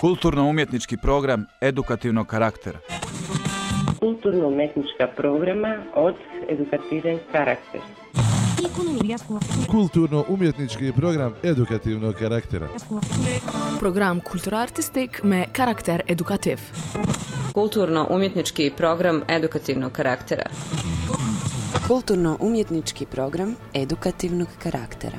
Kulturno-umjetnički program edukativnog karaktera. Kulturno-umetnička programa od edukativen karakter. Kulturno-umjetnički program edukativnog karaktera. Program kulturartistik me karakter edukativ. Kulturno-umjetnički program edukativnog karaktera. Kulturno-umjetnički program edukativnog karaktera.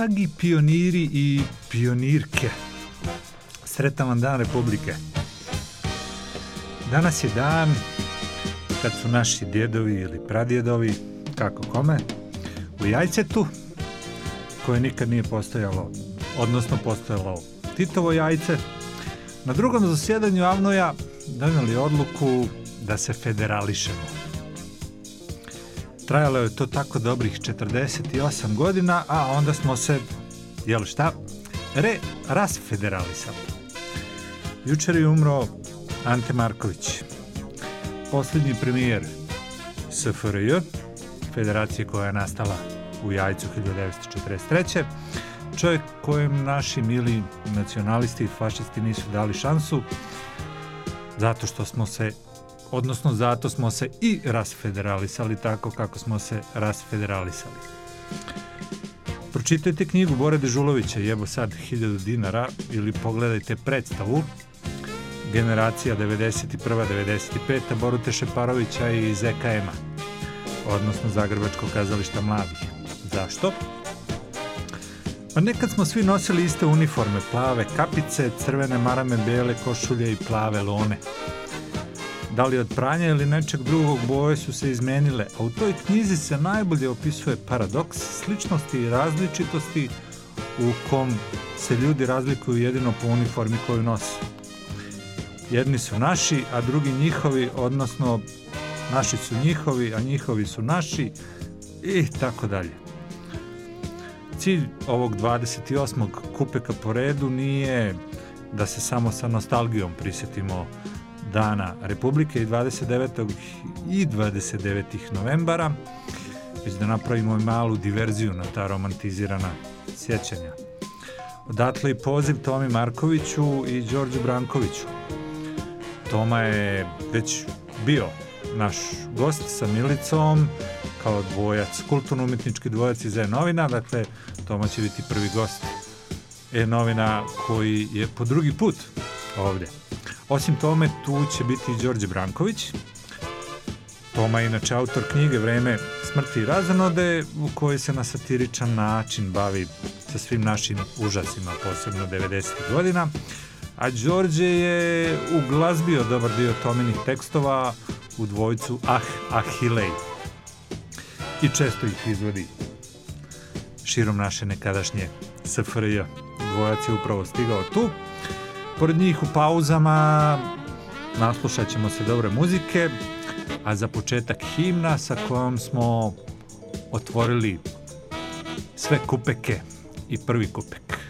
Dragi pioniri i pionirke, sretan vam dan Republike. Danas je dan kad su naši djedovi ili pradjedovi, kako kome, u jajcetu, koje nikad nije postojalo, odnosno postojalo Titovo jajce, na drugom zasjedanju Avnoja donijeli odluku da se federališemo. Trajalo je to tako dobrih 48 godina, a onda smo se, jel šta, re rasfederalisali. Jučer je umro Ante Marković, posljednji premijer SFRJ, federacije koja je nastala u Jajcu 1943. Čovjek kojem naši mili nacionalisti i fašisti nisu dali šansu, zato što smo se odnosno zato smo se i rasfederalisali tako kako smo se rasfederalisali. Pročitajte knjigu Bore Dežulovića Jebo sad 1000 dinara ili pogledajte predstavu Generacija 91-95 Borute Šeparovića i ZKM-a odnosno Zagrebačkog kazališta mladih. Zašto? Pa nekad smo svi nosili iste uniforme, plave kapice, crvene marame, bele košulje i plave lone da li od pranja ili nečeg drugog boje su se izmenile, a u toj knjizi se najbolje opisuje paradoks sličnosti i različitosti u kom se ljudi razlikuju jedino po uniformi koju nose. Jedni su naši, a drugi njihovi, odnosno naši su njihovi, a njihovi su naši i tako dalje. Cilj ovog 28. kupeka po redu nije da se samo sa nostalgijom prisjetimo dana Republike i 29. i 29. novembara, već da napravimo malu diverziju na ta romantizirana sjećanja. Odatle i poziv Tomi Markoviću i Đorđu Brankoviću. Toma je već bio naš gost sa Milicom kao dvojac, kulturno-umjetnički dvojac iz E-novina, dakle Toma će biti prvi gost E-novina koji je po drugi put ovdje. Osim tome, tu će biti i Đorđe Branković. Toma je inače autor knjige Vreme smrti i razonode u kojoj se na satiričan način bavi sa svim našim užasima, posebno 90. godina. A Đorđe je uglazbio dobar dio Tominih tekstova u dvojcu Ah, Ahilej. I često ih izvodi širom naše nekadašnje SFRJ. Dvojac je upravo stigao tu. Pored njih u pauzama naslušat ćemo se dobre muzike, a za početak himna sa kojom smo otvorili sve kupeke i prvi kupek.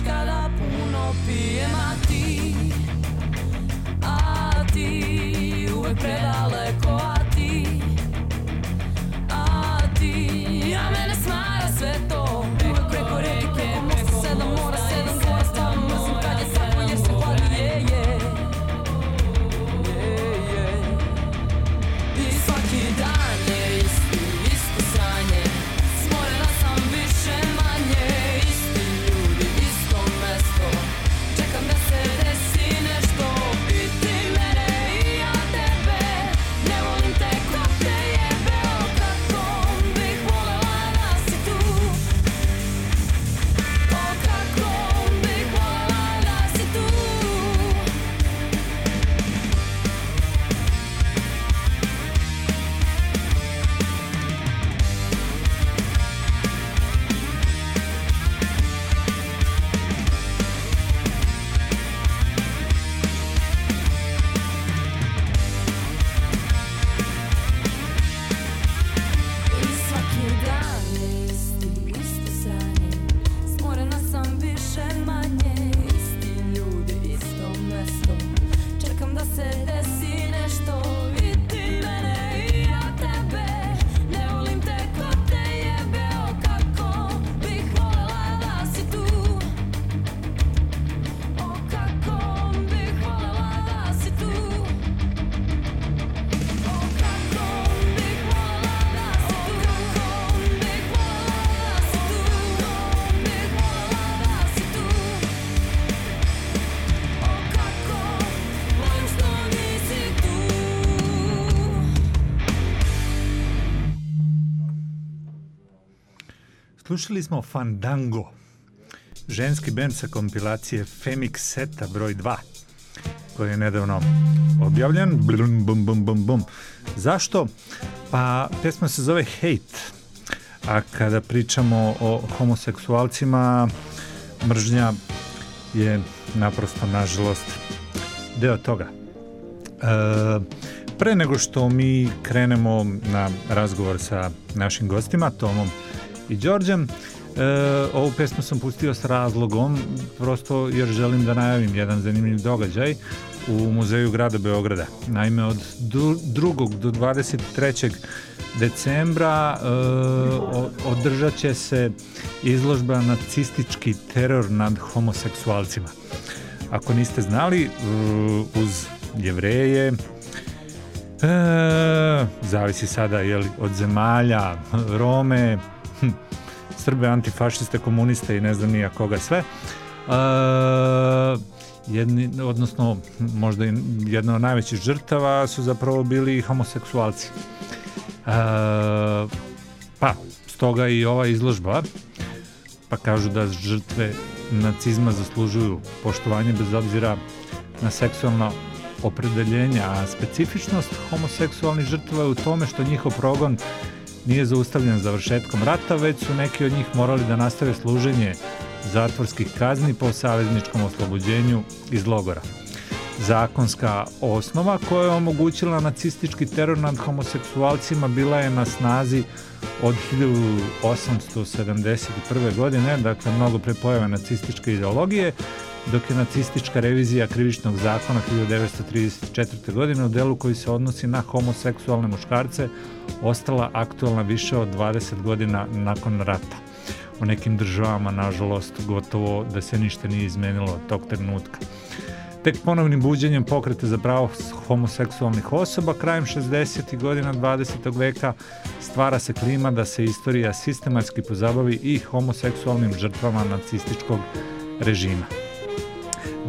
Kada puno pijem A ti A ti Uvek predaleko Slušali smo Fandango, ženski band sa kompilacije Femix Seta broj 2, koji je nedavno objavljen. Blum, bum, bum, bum, bum. Zašto? Pa pesma se zove Hate, a kada pričamo o homoseksualcima, mržnja je naprosto, nažalost, deo toga. E, pre nego što mi krenemo na razgovor sa našim gostima, Tomom i Đorđem, e, ovu pesmu sam pustio s razlogom, prosto jer želim da najavim jedan zanimljiv događaj u Muzeju grada Beograda. Naime, od 2. do 23. decembra e, održat će se izložba nacistički teror nad homoseksualcima. Ako niste znali, e, uz jevreje, E, zavisi sada je li od zemalja, Rome, Srbe, antifašiste, komuniste i ne znam nija koga sve. E, jedni, odnosno možda jedna od najvećih žrtava su zapravo bili homoseksualci. E, pa, stoga i ova izložba, pa kažu da žrtve nacizma zaslužuju poštovanje bez obzira na seksualno opredeljenja, a specifičnost homoseksualnih žrtava je u tome što njihov progon nije zaustavljen završetkom rata, već su neki od njih morali da nastave služenje zatvorskih kazni po savezničkom oslobođenju iz logora. Zakonska osnova koja je omogućila nacistički teror nad homoseksualcima bila je na snazi od 1871. godine, dakle mnogo pre pojave nacističke ideologije, dok je nacistička revizija krivičnog zakona 1934. godine u delu koji se odnosi na homoseksualne muškarce ostala aktualna više od 20 godina nakon rata. U nekim državama, nažalost, gotovo da se ništa nije izmenilo od tog trenutka. Tek ponovnim buđenjem pokreta za pravo homoseksualnih osoba krajem 60. godina 20. veka stvara se klima da se istorija sistematski pozabavi i homoseksualnim žrtvama nacističkog režima.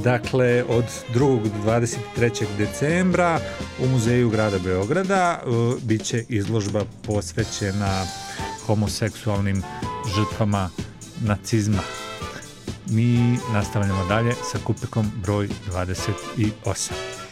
Dakle, od 2. do 23. decembra u Muzeju grada Beograda uh, bit će izložba posvećena homoseksualnim žrtvama nacizma. Mi nastavljamo dalje sa kupekom broj 28.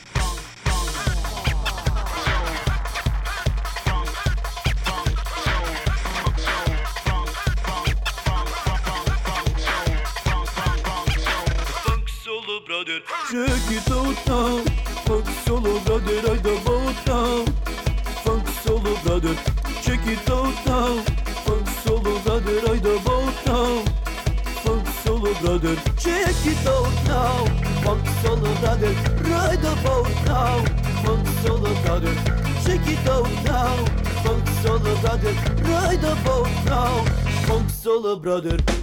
powder, ride boat now, funk solo dagger, shake it out now, funk solo dagger, ride the boat now, funk solo brother.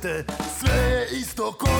te Sve je isto ko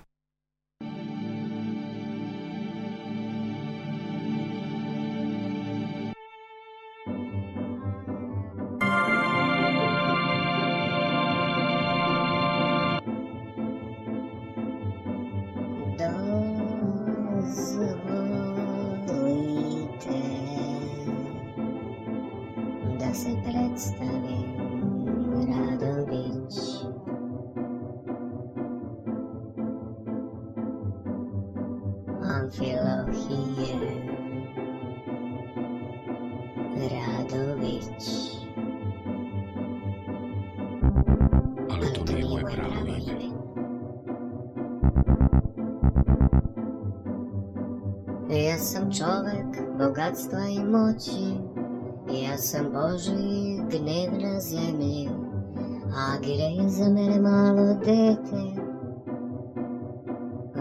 Bogatstva i moći. Ja sam Boži gnev na zemlji A gire za mene malo dete.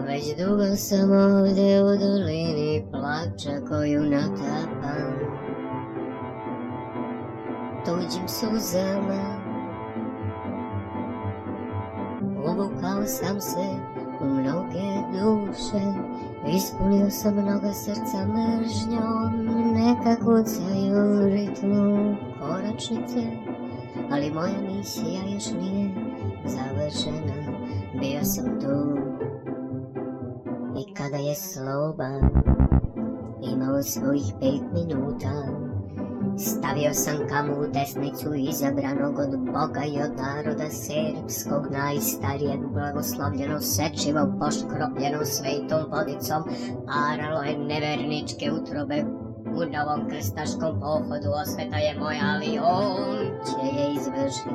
Već dugo sam ovde u dolini Plača koju natapam. Tuđim suzama Uvukao sam se u mnoge duše Ispunio sam mnoga srca mržnjom Neka kucaju u ritmu koračnice Ali moja misija još nije završena. Bio sam tu I kada je sloba Imao svojih pet minuta Stavio sam kamu u desnicu izabranog od Boga i od naroda serbskog najstarijeg blagoslovljeno sečivo poškropljeno svejtom vodicom paralo je neverničke utrobe u novom krstaškom pohodu osveta je moja, ali on će je izvršiti.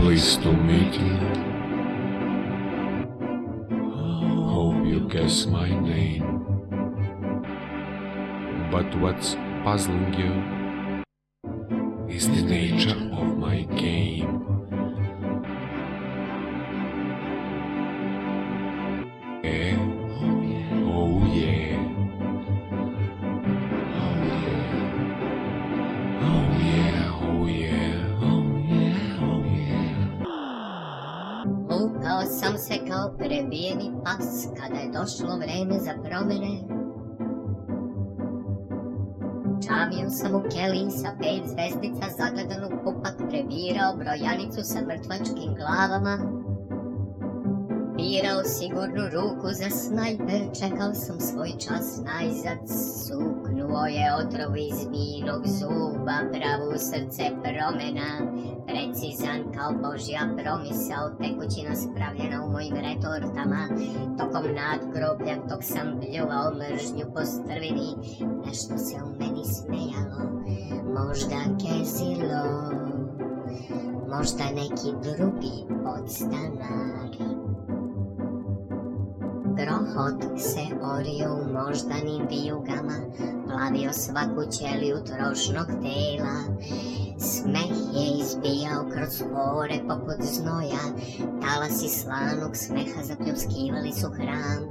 Pleased to meet you. You guess my name. But what's puzzling you is the nature of my game. Eh? Kao prebijeni pas kada je došlo vreme za promene. Čamio sam u keliji sa pet zvezdica zagledan u kupak prebirao brojanicu sa mrtvačkim glavama. Birao sigurnu ruku za snajper, čekao sam svoj čas najzad, suknuo je otrov iz vinog zuba, pravo u srce promena, precizan kao Božja promisao, tekućina spravljena u mojim retortama, tokom nadgroblja dok sam bljuvao mržnju po strvini, nešto se u meni smejalo, možda kezilo, možda neki drugi podstanar. Grohot se orio u moždanim vijugama, plavio svaku ćeliju trošnog tela. Smeh je izbijao kroz pore poput znoja, talasi slanog smeha zapljuskivali su hram.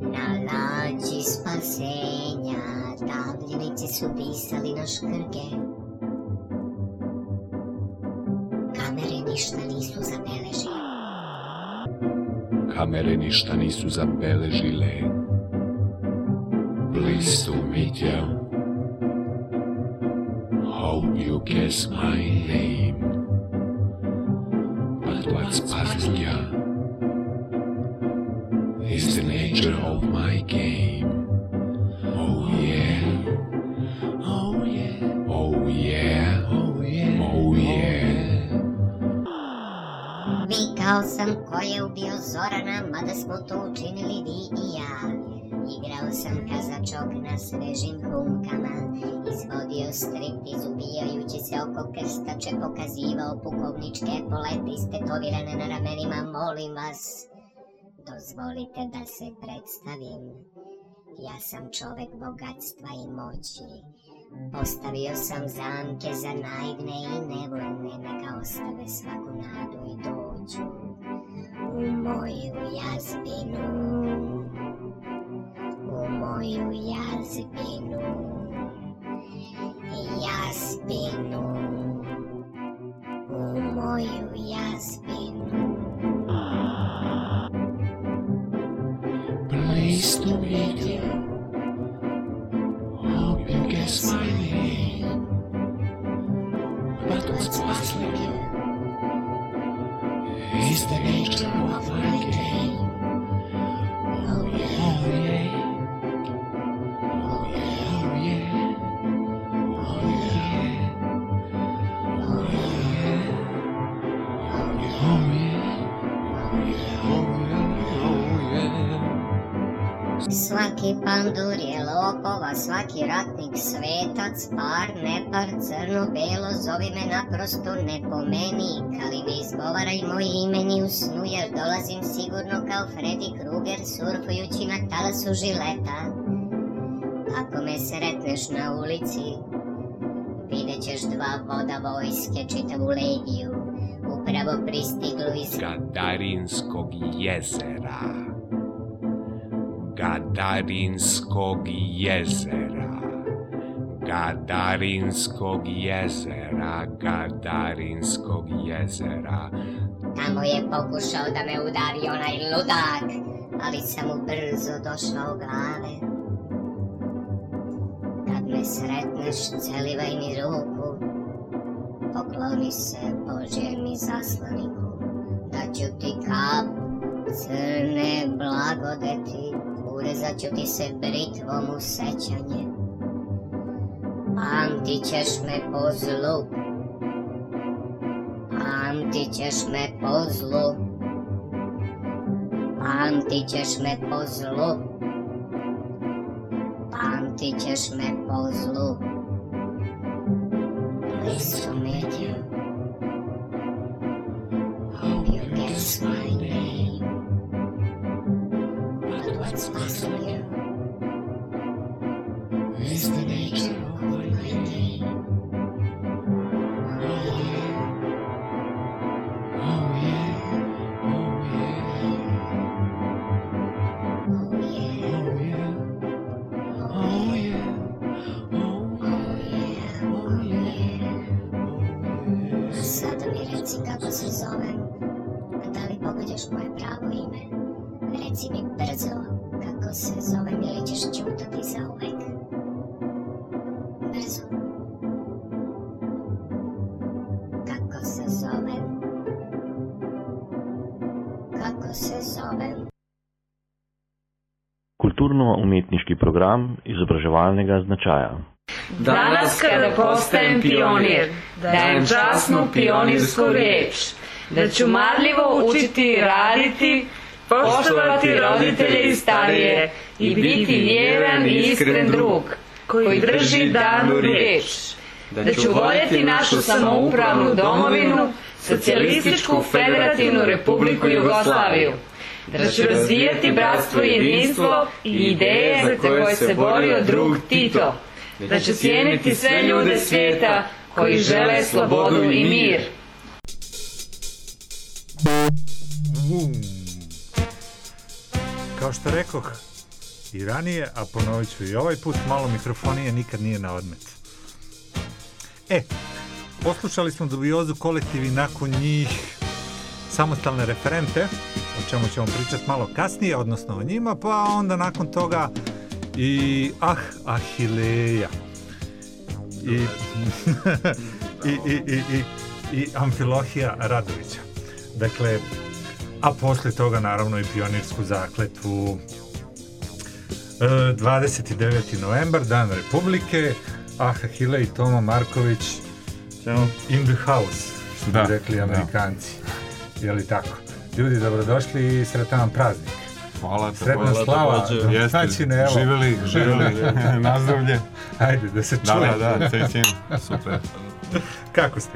Na lađi spasenja, davljenici su disali na škrge. Kamere ništa nisu zabeležile. Kamere ništa nisu zabeležile. Pleased to meet you. Hope you guess my name. But what's puzzling you is the nature of ko je ubio Zorana, mada smo to učinili vi i ja. Igrao sam kazačok na svežim humkama, izvodio striptiz ubijajući se oko krstače, pokazivao pukovničke polete istetovirane na ramenima, molim vas. Dozvolite da se predstavim. Ja sam čovek bogatstva i moći. Postavio sam zamke za naivne i nevoljne, neka ostave svaku nadu i dođu u moju jazbinu. U moju jazbinu. jazbinu U moju jazbinu Please to meet you. Hope you guess my name. But what's puzzling you is the nature of my Svaki pandur je lopova, svaki ratnik svetac, par, nepar, crno, belo, zovi me naprosto ne pomeni, ali ne izgovaraj moje ime ni u snu, jer dolazim sigurno kao Freddy Krueger, surfujući na talasu žileta. Ako me sretneš na ulici, vidjet ćeš dva voda vojske, čitavu legiju, upravo pristiglu iz Gadarinskog jezera. Gadarinskog jezera. Gadarinskog jezera. Gadarinskog jezera. Tamo je pokušao da me udari onaj ludak, ali sam mu brzo došao glave. Kad me sretneš, celivaj mi ruku, pokloni se Božjem izaslaniku, da ću ti kap crne blagodeti, urezat ću ti se britvom u sećanje. Pamtit ćeš me po zlu, Pamtit ćeš me po zlu. Pamtit ćeš me po zlu. Pamtit ćeš me po zlu. Please to Sada mi reci kako se zovem. Da li pogađaš moje pravo ime? Reci mi brzo kako se zovem ili ćeš ćutati za uvek. Brzo. Kako se zovem? Kako se zovem? Kulturno-umetniški program izobraževalnega značaja. Danas kada postajem pionir, dajem časnu pionirsku reč, da ću marljivo učiti raditi, poštovati roditelje i starije i biti vjeran i iskren drug, koji drži danu reč, da ću voljeti našu samoupravnu domovinu, socijalističku federativnu republiku Jugoslaviju, da ću razvijati bratstvo i jedinstvo i ideje za koje se borio drug Tito, da ću cijeniti sve ljude svijeta koji žele slobodu i mir. Kao što rekoh i ranije, a ponovit ću i ovaj put, malo mikrofonije nikad nije na odmet. E, poslušali smo dubiozu kolektivi nakon njih samostalne referente, o čemu ćemo pričati malo kasnije, odnosno o njima, pa onda nakon toga i Ah Ahileja. I, i, i, i, i, Amfilohija Radovića. Dakle, a posle toga naravno i pionirsku zakletvu. E, 29. novembar, Dan Republike, Aha Hile i Toma Marković in the house, što Da, bi rekli da. amerikanci. Je li tako? Ljudi, dobrodošli i sretan praznik. Hvala, Sretna također. slava, Također. Jeste. domaćine, evo. Živjeli, živjeli, nazdravlje. Ajde, da se Da, čuje. da, da, cecim, super. Kako ste?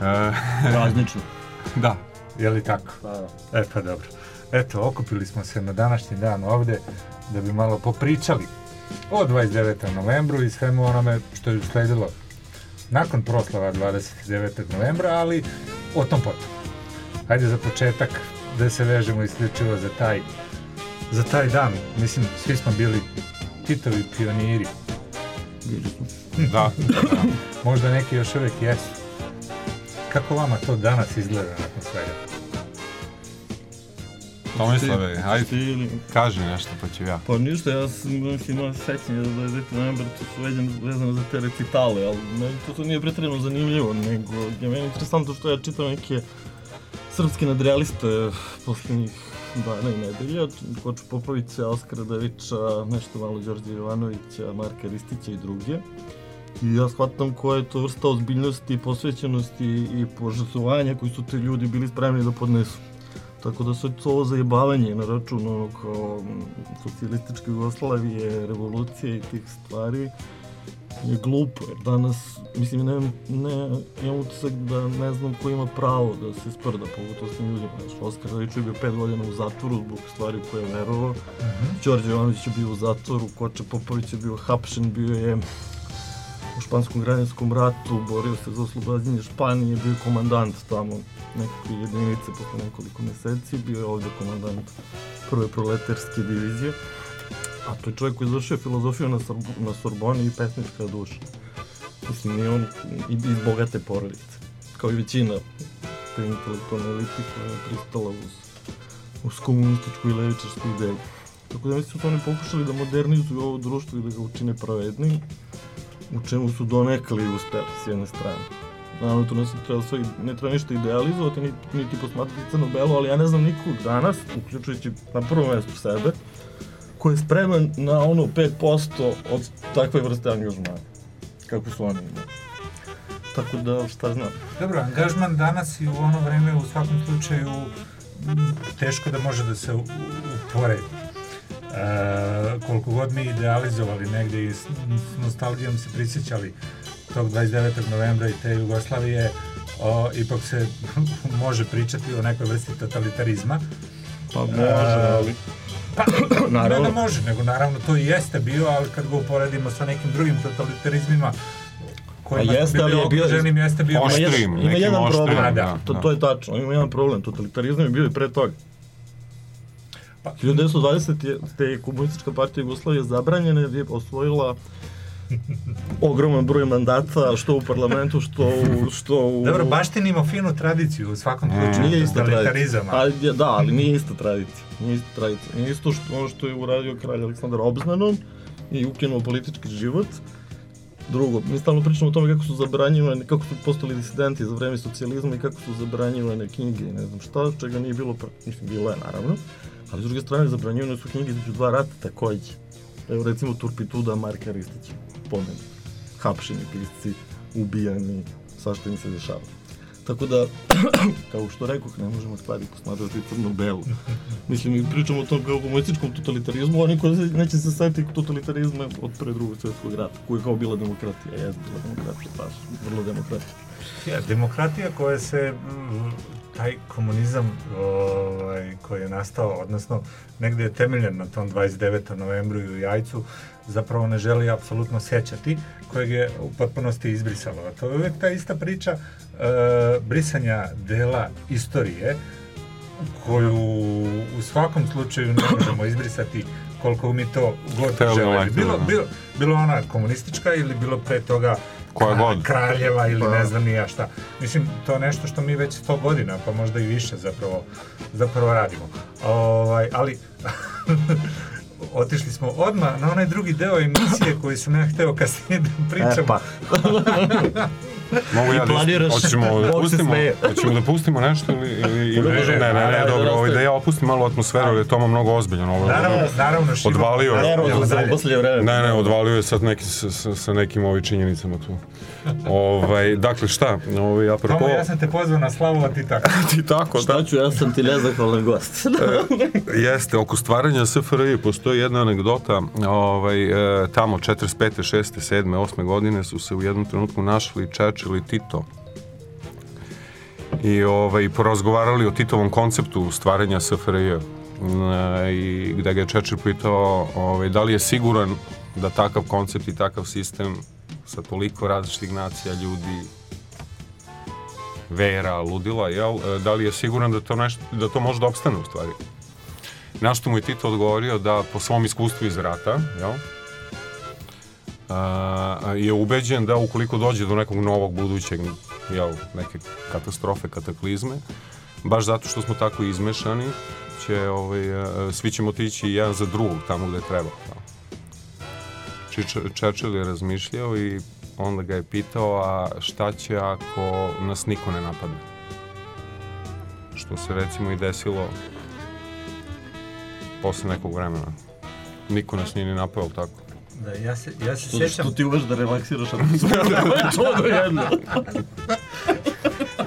Praznično. Da. Je li tako? E pa dobro. Eto, okupili smo se na današnji dan ovde da bi malo popričali o 29. novembru i svemu onome što je usledilo nakon proslava 29. novembra, ali o tom potom. Hajde za početak da se vežemo isključivo za taj za taj dan. Mislim, svi smo bili Titovi pioniri. Da, da. Možda neki još uvijek jesu. Kako vama to danas izgleda nakon svega? Tomislave, ajde, kaži nešto pa ću ja. Pa ništa, ja sam mislim, imao sećanje da je 9. novembar, to su vezano, vezano za te recitale, ali meni to, to nije pretredno zanimljivo, nego je meni interesantno što ja čitam neke srpske nadrealiste posljednjih dana i nedelja, Koču Popovića, Oskara Davića, nešto malo Đorđe Jovanovića, Marka Ristića i druge. I ja shvatam koja je to vrsta ozbiljnosti, posvećenosti i požrtvovanja koji su te ljudi bili spremni da podnesu. Tako da sve to zajebavanje na račun ono kao m, socijalističke Jugoslavije, revolucije i tih stvari je glupo, jer danas, mislim, ne, ne, imam utisak da ne znam ko ima pravo da se sprda pogotovo s tim ljudima. Znaš, Oskar Radić je bio pet godina u zatvoru zbog stvari koje je verovao, Đorđe Jovanović je bio u zatvoru, Koče Popović je bio hapšen, bio je u španskom građanskom ratu, borio se za oslobađanje Španije, bio je komandant tamo nekakve jedinice posle nekoliko meseci, bio je ovde komandant prve proletarske divizije. A to je čovjek koji završio filozofiju na, Sorb na Sorboni i pesnička duša. Mislim, nije on i iz bogate porodice. Kao i većina te intelektualne elite koja je pristala uz, uz komunističku i levičarsku ideju. Tako da mislim da su oni pokušali da modernizuju ovo društvo i da ga učine pravednijim, u čemu su donekli uspeli s jedne strane. Naravno, to ne, treba sve, ne treba ništa idealizovati, niti, niti posmatrati crno-belo, ali ja ne znam nikog danas, uključujući na prvom mjestu sebe, koji je spreman na ono 5% od takve vrste angažmana. Kako su oni imali. Tako da, šta znam. Dobro, angažman danas i u ono vreme u svakom slučaju teško da može da se uporedi. E, koliko god mi idealizovali negde i s, s nostalgijom se prisjećali tog 29. novembra i te Jugoslavije, o, ipak se može pričati o nekoj vrsti totalitarizma. Pa može, ali... Pa, Naravno. ne da može, nego naravno to i jeste bio, ali kad ga uporedimo sa nekim drugim totalitarizmima, kojima Pa jeste, ali je bio... okruženim, jeste bio... Ima jedan- Ima jedan problem, Da, to, to je tačno, ima jedan problem, totalitarizam je bio i pre toga. Pa, 1920. je, te komunistička partija Jugoslavije zabranjena je osvojila ogroman broj mandata, što u parlamentu, što u... Što u... Dobro, baštinimo finu tradiciju u svakom slučaju. Nije ista tradicija. A, da, ali nije ista tradicija. Nije ista tradicija. Nije isto što, ono što je uradio kralj Aleksandar Obznanom i ukinuo politički život. Drugo, mi stalno pričamo o tome kako su zabranjivane, kako su postali disidenti za vreme socijalizma i kako su zabranjivane knjige i ne znam šta, čega nije bilo, pra- mislim, bilo je naravno, ali s druge strane zabranjivane su knjige između dva rata takođe. Evo recimo Turpituda Marka Ristića, pomenuti. Hapšeni pisci, ubijani, svašta im se dešava. Tako da, kao što rekoh, ne možemo stvari posmatrati crno-belu. Mislim, mi pričamo o tom kao totalitarizmu, a niko neće se setiti totalitarizma od pre drugog svjetskog rata, koji je kao bila demokratija, je bila demokratija, baš vrlo demokratija. Ja, demokratija koja se, taj komunizam ovaj, koji je nastao, odnosno negde je temeljen na tom 29. novembru i u Jajcu, zapravo ne želi apsolutno sećati, kojeg je u potpunosti izbrisalo. A to je uvek ta ista priča e, brisanja dela istorije, koju u svakom slučaju ne možemo izbrisati koliko mi to god želeli. hteli, Bilo, da. bilo, bilo ona komunistička ili bilo pre toga Koja god. kraljeva ili Pa. ne znam ni ja šta. Mislim, to je nešto što mi već 100 godina, pa možda i više zapravo, zapravo radimo. Ovaj, ali, otišli smo odmah na onaj drugi deo emisije koji sam ja hteo kasnije da pričam. E, pa. Mogu ja da planiraš- hoćemo da se pustimo, hoćemo da pustimo nešto ili, ili, ili Ne, ne, ne, ne, ne, dobro, ovaj, da ja opustim malo atmosferu, jer je Toma mnogo ozbiljan. Ovo, Naravno, naravno, Šimo. Odvalio je. Vreme. Ne, ne, odvalio je sad neki, sa, sa, sa nekim ovim činjenicama tu. ovaj, dakle, šta? Ovaj, apropo... Tomo, ja sam te pozvao na slavu, a ti tako. ti tako, Šta ću, ja sam ti nezahvalan gost. Jeste, oko stvaranja SFRJ postoji jedna anegdota, ovaj, e, tamo 45. 6. 7. 8. godine su se u jednom trenutku našli I Tito. I ovaj, porazgovarali o Titovom konceptu stvaranja SFRJ E, i gde ga je Churchill pitao ovaj, da li je siguran da takav koncept i takav sistem sa toliko različitih nacija ljudi vera, ludila, jel, e, da li je siguran da to, nešto, da to može da opstane u stvari. Na što mu je Tito odgovorio da po svom iskustvu iz rata, jel, a, je ubeđen da ukoliko dođe do nekog novog budućeg, jel, neke katastrofe, kataklizme, baš zato što smo tako izmešani, će, ovaj, a, svi ćemo otići jedan za drugog tamo gde treba. Čečel je razmišljao i onda ga je pitao, a šta će ako nas niko ne napadne? Što se recimo i desilo posle nekog vremena. Niko nas nije ni napao, tako? Da, ja se, ja se Što, sjećam... što ti uveš da relaksiraš ako smo čuo do jedno.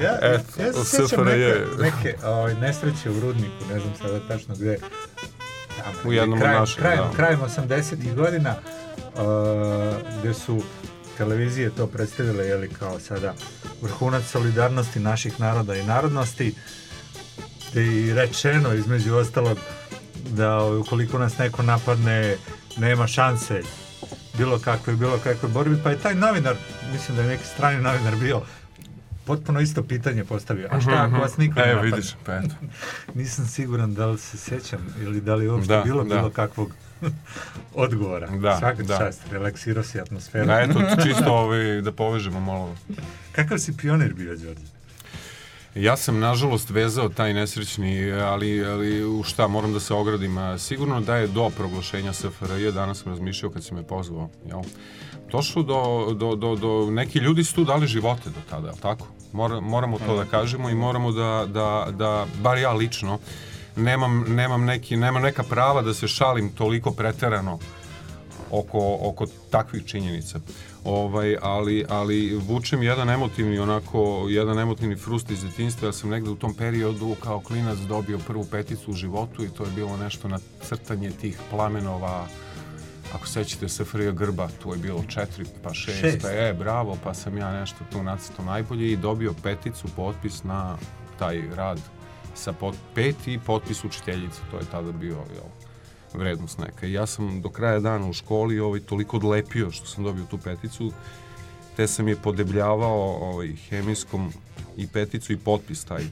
ja, Eto, ja se sjećam SFRJ. neke, neke ovaj, nesreće u Rudniku, ne znam sada tačno gde. Tamo, U jednom krajem, naših, krajem, da. krajem 80-ih godina, uh, gde su televizije to predstavile, jeli, kao sada vrhunac solidarnosti naših naroda i narodnosti, gde je i rečeno, između ostalog, da ovaj, ukoliko nas neko napadne, nema šanse bilo kakve, bilo kakve borbi, pa je taj novinar, mislim da je neki strani novinar bio, potpuno isto pitanje postavio. A šta ako vas niko ne E, vidiš, pa eto. Nisam siguran da li se sjećam ili da li je uopšte Da, bilo da. bilo kakvog odgovora. Da, Svaka da. čast, relaksirao si atmosferu. Da, eto, čisto ovaj, da povežemo malo. Kakav si pionir bio, Đorđe? Ja sam nažalost vezao taj nesrećni, ali, ali u šta, moram da se ogradim. Sigurno da je do proglašenja SFRJ, danas sam razmišljao kad si me pozvao, jel? Došlo do, do, do, do, neki ljudi su tu dali živote do tada, jel tako? Mora, moramo to da kažemo i moramo da, da, da bar ja lično, nemam, nemam, neki, nemam neka prava da se šalim toliko preterano oko, oko takvih činjenica. Ovaj, ali, ali vučem jedan emotivni onako, jedan emotivni frust iz detinjstva. Ja sam negde u tom periodu kao klinac dobio prvu peticu u životu i to je bilo nešto na crtanje tih plamenova ako sećate se Frija Grba, tu je bilo četiri, pa šest, Šest. pa je, bravo, pa sam ja nešto tu nacrtao najbolje i dobio peticu, potpis na taj rad sa pot, pet i potpis učiteljice, to je tada bio, jel, vrednost neka. I ja sam do kraja dana u školi ovaj, toliko odlepio što sam dobio tu peticu, te sam je podebljavao ovaj, hemijskom i peticu i potpis taj.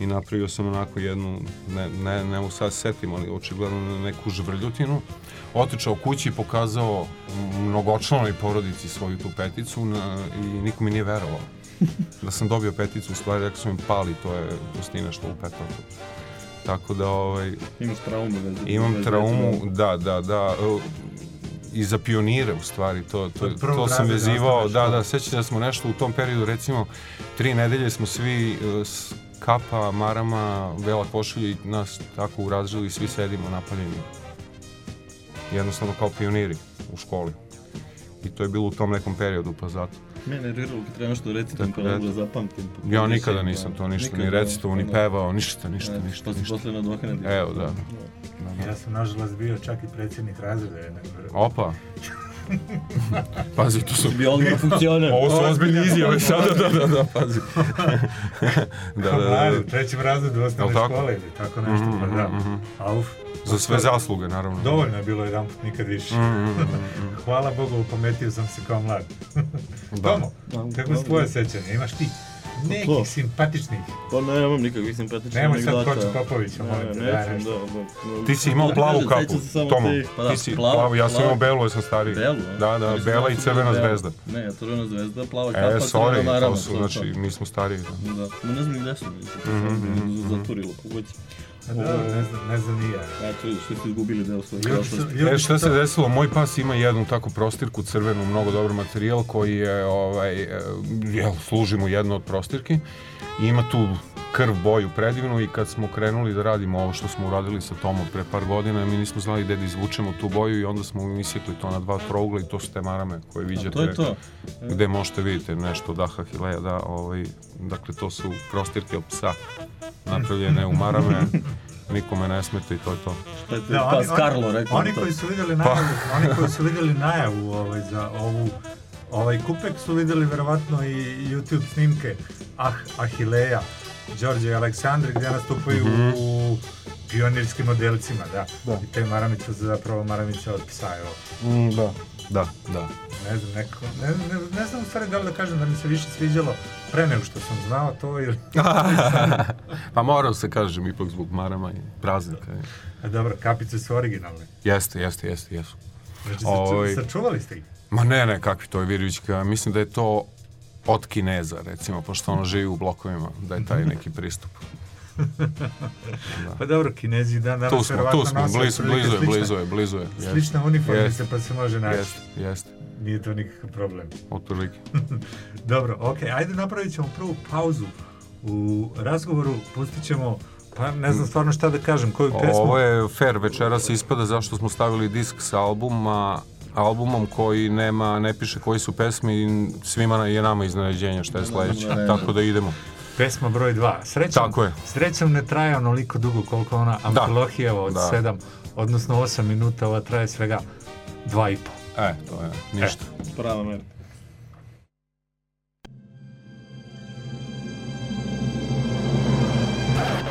I napravio sam onako jednu, ne, ne, ne mogu sad setim, ali očigledno neku žvrljutinu. Otičao kući i pokazao mnogočlanoj porodici svoju tu peticu na, i niko mi nije verovao. da sam dobio peticu, u stvari rekao sam im pali, to je gostina što u Petrovcu. Tako da, ovaj, Imaš traumu. Veze, imam veze- traumu, da, da, da, e, i za pionire u stvari, to, to, prvog to sam vezivao, da, da, sećam da smo nešto u tom periodu, recimo, tri nedelje smo svi e, s kapa, marama, bela košulja i nas tako urazili i svi sedimo napaljeni. Jednostavno kao pioniri u školi. I to je bilo u tom nekom periodu, pa zato. Mene je nerviralo kad treba nešto recitam, pa da- da zapamtim. pa Ja kad nikada nisam pa- to ništa ni nikada, recitovao, ni ono, pevao, ništa, ništa, ništa, Pa si ništa. posle nadoknadio. Evo, da. Ja sam nažalost bio čak i predsjednik razreda jednog Opa. Pazi, to su... Biologa funkcioner. Ovo su ozbiljne izjave sada, da, da, da, pazi. da, da, da, da. u trećem razredu osnovne škole ili tako nešto, Mhm, pa da. mhm, mhm. A uf. Za sve zasluge, naravno. Dovoljno je bilo jedan put, nikad više. Mhm, mhm. Hvala Bogu, upametio sam se kao mlad. Da. Tomo, kako su tvoje sećanje? Imaš ti To. nekih simpatičnih. Pa nemam nikakvih simpatičnih Nemoj sad. Koču Popovića, Ne, molim te, daj nešto. da, da, da. Ti si imao Da, plavu kapu, sećam se samo Tomo. pa da, Ti si plavu, ja sam imao belu, jer sam stariji. Belu? Da, da, bela sam i crvena zvezda. Ne, crvena zvezda, plava kapa, E, crvena sorry, to su, znači, mi smo stariji. Da, ma ne znam gde su, Mhm, mhm, mhm. zaturilo po kući. A da, ne znam, ne znam ni ja. Eto, vi ste izgubili deo svoje prošlosti. E, šta su se desilo? Moj pas ima jednu tako prostirku crvenu, mnogo dobar materijal koji je, ovaj, e, jel, služi mu jedno od prostirki. I ima tu krv boju predivnu i kad smo krenuli da radimo ovo što smo uradili sa Tomom pre par godina, mi nismo znali gde da izvučemo tu boju i onda smo isekli to na dva trougla i to su te marame koje viđate. to je to. Gde možete vidite nešto daha hileja, da, ovaj, dakle to su prostirke od psa napravljene u marame, nikome ne smete i to je to. Šta je Da, pas Karlo rekao oni to? koji su vidjeli Pa. najavu, oni koji su vidjeli najavu ovaj, za ovu ovaj kupek su vidjeli verovatno i YouTube snimke Ah, Ahileja, Đorđe i Aleksandre gdje nastupaju Mhm. u pionirskim modelcima, da. Da. I te maramice su zapravo maramice od psa, evo. Mm, da. Da, da. Ne znam, neko, ne, ne, ne znam u stvari da li da kažem da mi se više sviđalo pre nego što sam znao to ili... pa morao se kažem ipak zbog marama i praznika. A dobro, kapice su originalne. Jeste, jeste, jeste, jesu. Znači, Ovaj, saču, sačuvali ste ih? Ma ne, ne, kakvi to je Virvićka. Mislim da je to od Kineza, recimo, pošto ono živi u blokovima, da je taj neki pristup. Pa dobro, kinezi dan danas Tu smo, tu smo, blizu, blizu je, blizu je, blizu je. Slična uniformica Jest. pa se može naći. Jest, jest. Nije to nikakav problem. Otprilike. Dobro, ok, ajde napravit ćemo prvu pauzu u razgovoru, pustit ćemo, pa ne znam stvarno šta da kažem, koju pesmu. Ovo je fair večeras ispada zašto smo stavili disk sa albuma albumom koji nema, ne piše koji su pesme i svima je nama iznenađenje šta je sledeće. Tako da idemo. Pesma broj 2. Srećom, Tako je. srećom ne traje onoliko dugo koliko ona Amfilohijeva od Da. 7, odnosno 8 minuta, ova traje svega 2 i po. E, to je ništa. Prava mera.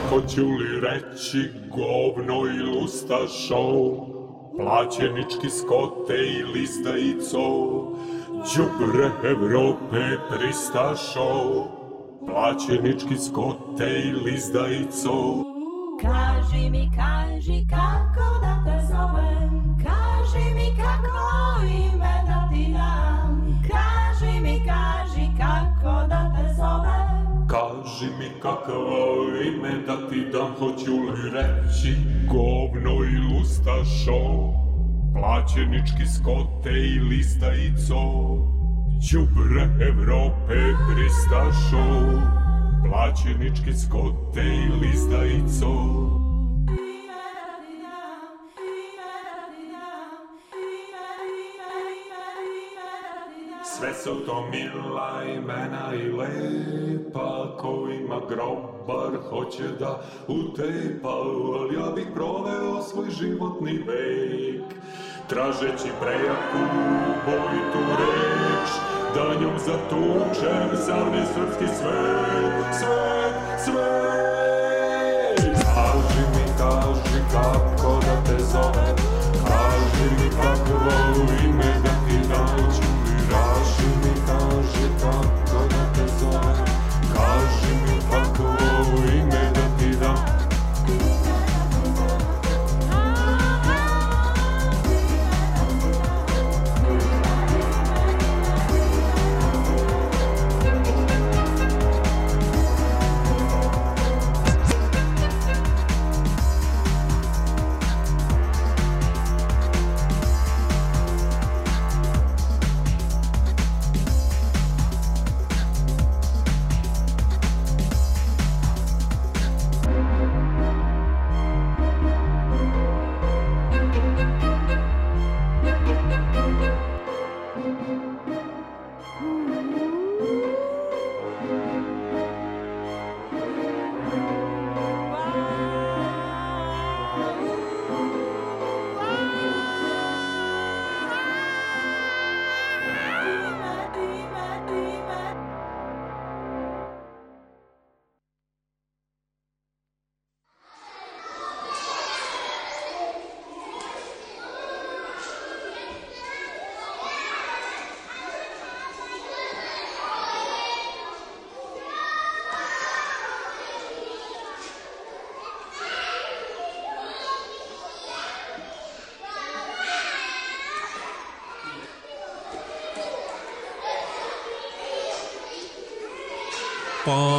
Hoću li reći govno i lustašo, plaćenički skote i lizdajico, đubre Evrope pristašo, plaćenički skote i lizdajico. Kaži mi, kaži kako da te zovem? Kaži mi kako ime da ti dam? Kaži mi, kaži kako da te Kaži mi kakvo ime da ti dam, hoću li reći govno i lustašo, plaćenički skote i listajico, đubre Evrope pristašo, plaćenički skote i listajico. Sve su to mila imena i lepa Ko ima grobar hoće da utepa Ali ja bih proveo svoj životni vek Tražeći prejaku bojitu reč Da njom zatučem sami srpski svet Svet, svet. Kaži mi, kaži kako da te zovem Bye.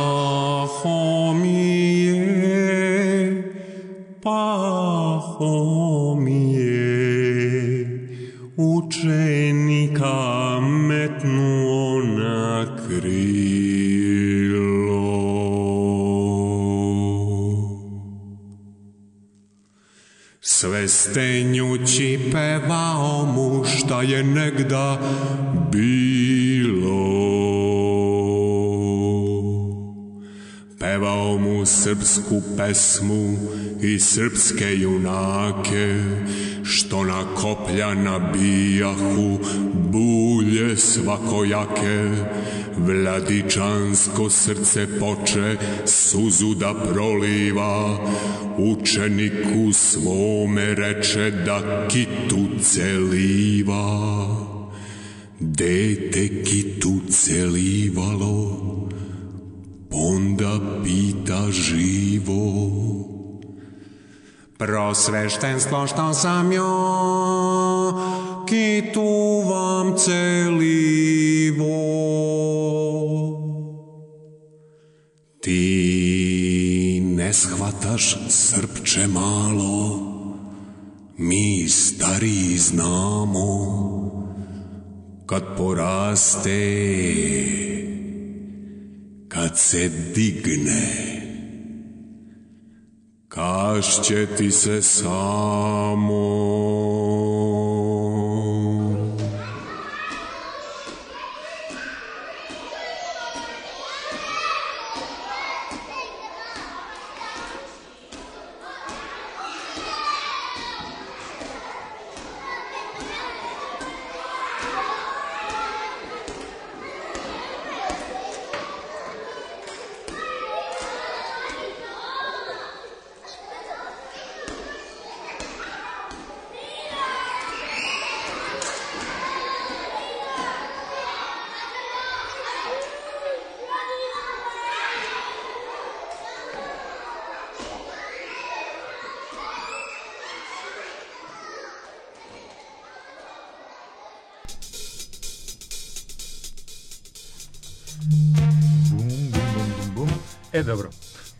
Srpsku pesmu i srpske junake, što na koplja nabijahu bulje svakojake. Vladičansko srce poče suzu da proliva, učeniku svome reče da kitu celiva. Dete kitu celivalo, živo. Prosveštenstvo što sam joj kitu vam celivo. Ti ne shvataš srpče malo, mi stariji znamo, kad poraste, kad se digne, kašće ti se samo. E dobro,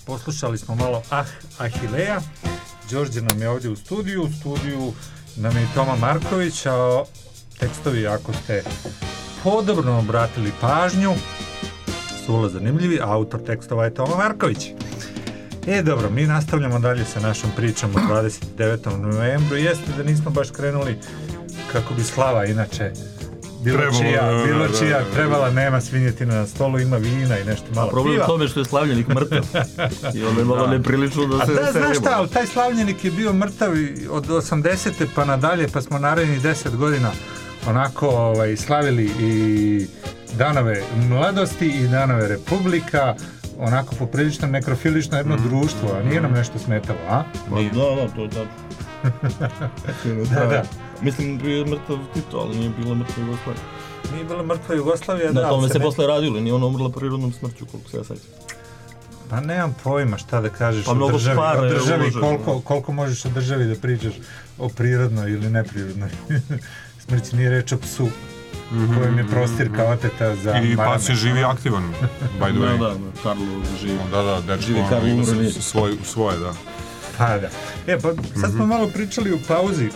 poslušali smo malo Ah Ahileja, Đorđe nam je ovdje u studiju, u studiju nam je Toma Marković, a tekstovi ako ste podobno obratili pažnju, su vrlo zanimljivi, autor tekstova je Toma Marković. E dobro, mi nastavljamo dalje sa našom pričom o 29. novembru. Jeste da nismo baš krenuli kako bi slava inače bilo Trebalo, čija, da, bilo da, čija, da, da. trebala, nema svinjetina na stolu, ima vina i nešto malo A problem piva. u tome što je slavljenik mrtav. I onda je malo neprilično da A se da, znaš šta, ali taj slavljenik je bio mrtav i od 80. pa nadalje, pa smo narednih 10 godina onako ovaj, slavili i danove mladosti i danove republika, onako poprilično nekrofilično jedno društvo, a nije nam nešto smetalo, a? Pa da, da, to je tačno. Da, da. Mislim, bio je mrtav Tito, ali nije bila mrtva Jugoslavija. Nije bila mrtva Jugoslavija, da, Na tome se ne- posle radilo, nije ona umrla prirodnom smrću, koliko se ja sećam. Pa nemam pojma šta da kažeš Pa o državi, o državi koliko, da. koliko možeš o državi da pričaš o prirodnoj ili neprirodnoj. Smrći nije reč o psu kojem je prostirka oteta za I marame. pas je živi aktivan, by the way. Da, da, Karlo živi. Da, da, dečko, Živi Karlo svoj, svoje, da. Pa da. E, pa sad smo malo pričali u pauzi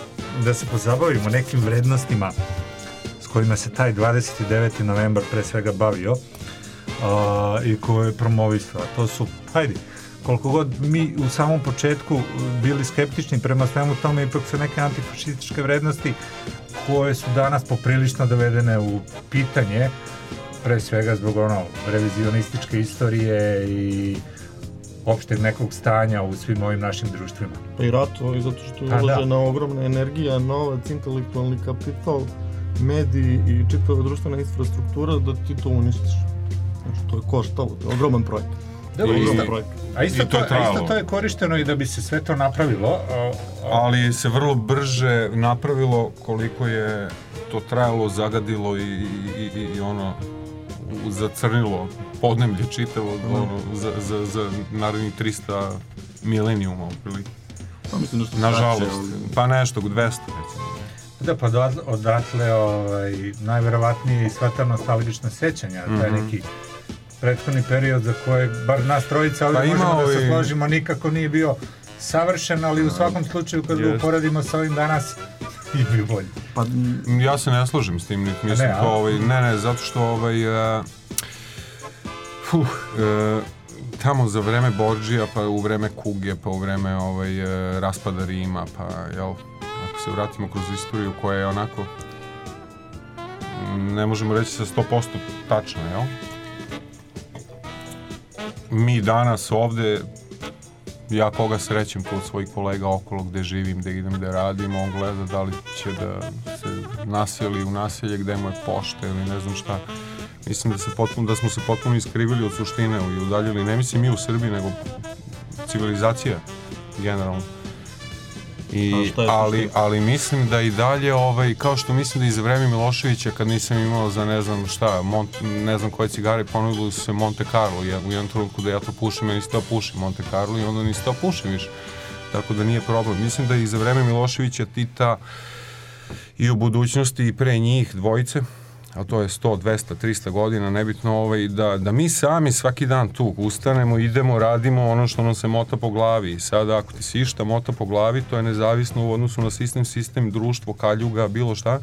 da se pozabavimo nekim vrednostima s kojima se taj 29. novembar pre svega bavio a, i koje je promovisao. To su, hajde, koliko god mi u samom početku bili skeptični prema svemu tome, ipak su neke antifašističke vrednosti koje su danas poprilično dovedene u pitanje, pre svega zbog ono revizionističke istorije i opšteg nekog stanja u svim ovim našim društvima. Pa i ratovi, zato što je Pa da. uložena ogromna energija, novac, intelektualni kapital, mediji i čitava društvena infrastruktura da ti to uništiš. Znači, to je koštalo, to je ogroman projekat. Dobro, ogroman isto- projekt. A isto, I to to, a isto to je korišteno i da bi se sve to napravilo. a- a- Ali se vrlo brže napravilo koliko je to trajalo, zagadilo i, i, i, i ono zacrnilo podneblje čitavo ono, za, za, za narednih 300 milenijuma otprilike. Pa mislim nešto Nažalost, kraće, ali- pa nešto, 200 recimo. Da, pa odatle, odatle ovaj, najverovatnije i sva ta nostalgična sećanja, taj Mhm. neki prethodni period za koje, bar nas trojica ovdje Pa ima možemo da se složimo, nikako nije bio savršen, ali u svakom slučaju kad ga Jest. uporedimo sa ovim danas, je bio bolji. Pa, Ja se ne slažem s tim, niti mislim ne, to, ovaj, ne, ne, zato što ovaj, e, fuh, e, tamo za vreme Borđija, pa u vreme Kuge, pa u vreme ovaj, e, raspada Rima, pa jel, ako se vratimo kroz istoriju koja je onako ne možemo reći sa 100% tačno, jel? Mi danas ovde ja koga srećem kod svojih kolega okolo gde živim, gde idem, gde radim, on gleda da li će da se naseli u naselje gde mu je pošta ili ne znam šta. Mislim da, se potpuno, da smo se potpuno iskrivili od suštine i udaljili, ne mislim mi u Srbiji, nego civilizacija generalno. I, ali, ali mislim da i dalje, ovaj, kao što mislim da i za vreme Miloševića, kad nisam imao za ne znam šta, Mont, ne znam koje cigare, ponudili su se Monte Carlo, ja, u jednom trenutku da ja to pušim, ja nisi to pušim Monte Carlo i onda nisi to pušim više. Tako da nije problem. Mislim da i za vreme Miloševića, Tita, i u budućnosti i pre njih dvojice, a to je 100, 200, 300 godina, nebitno ovaj, da, da mi sami svaki dan tu ustanemo, idemo, radimo ono što nam se mota po glavi. I sada ako ti se išta mota po glavi, to je nezavisno u odnosu na sistem, sistem, društvo, kaljuga, bilo šta,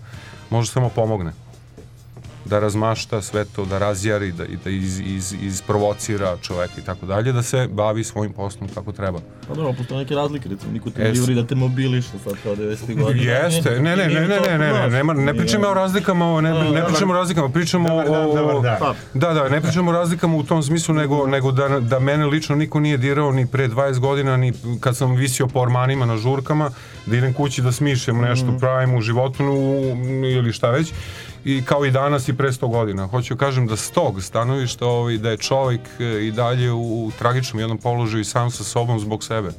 može samo pomogne da razmašta sve to, da razjari, da, i da iz, iz, isprovocira čoveka i tako dalje, da se bavi svojim poslom kako treba. Pa dobro, postoje neke razlike, recimo, niko te ne juri da te mobiliše sad kao 90. godina. Jeste, ne, ne, ne, ne, ne, ne, ne, nema, ne pričamo o razlikama, ne, ne pričamo o razlikama, pričamo o, o, da, da, ne pričamo o razlikama u tom smislu, nego, nego da, da mene lično niko nije dirao ni pre 20 godina, ni kad sam visio po ormanima na žurkama, da idem kući da smišljam nešto, pravim u životu ili šta već, i kao i danas i pre 100 godina. Hoću da kažem da s tog stanovišta ovaj, da je čovjek e, i dalje u, u tragičnom jednom položaju i sam sa sobom zbog sebe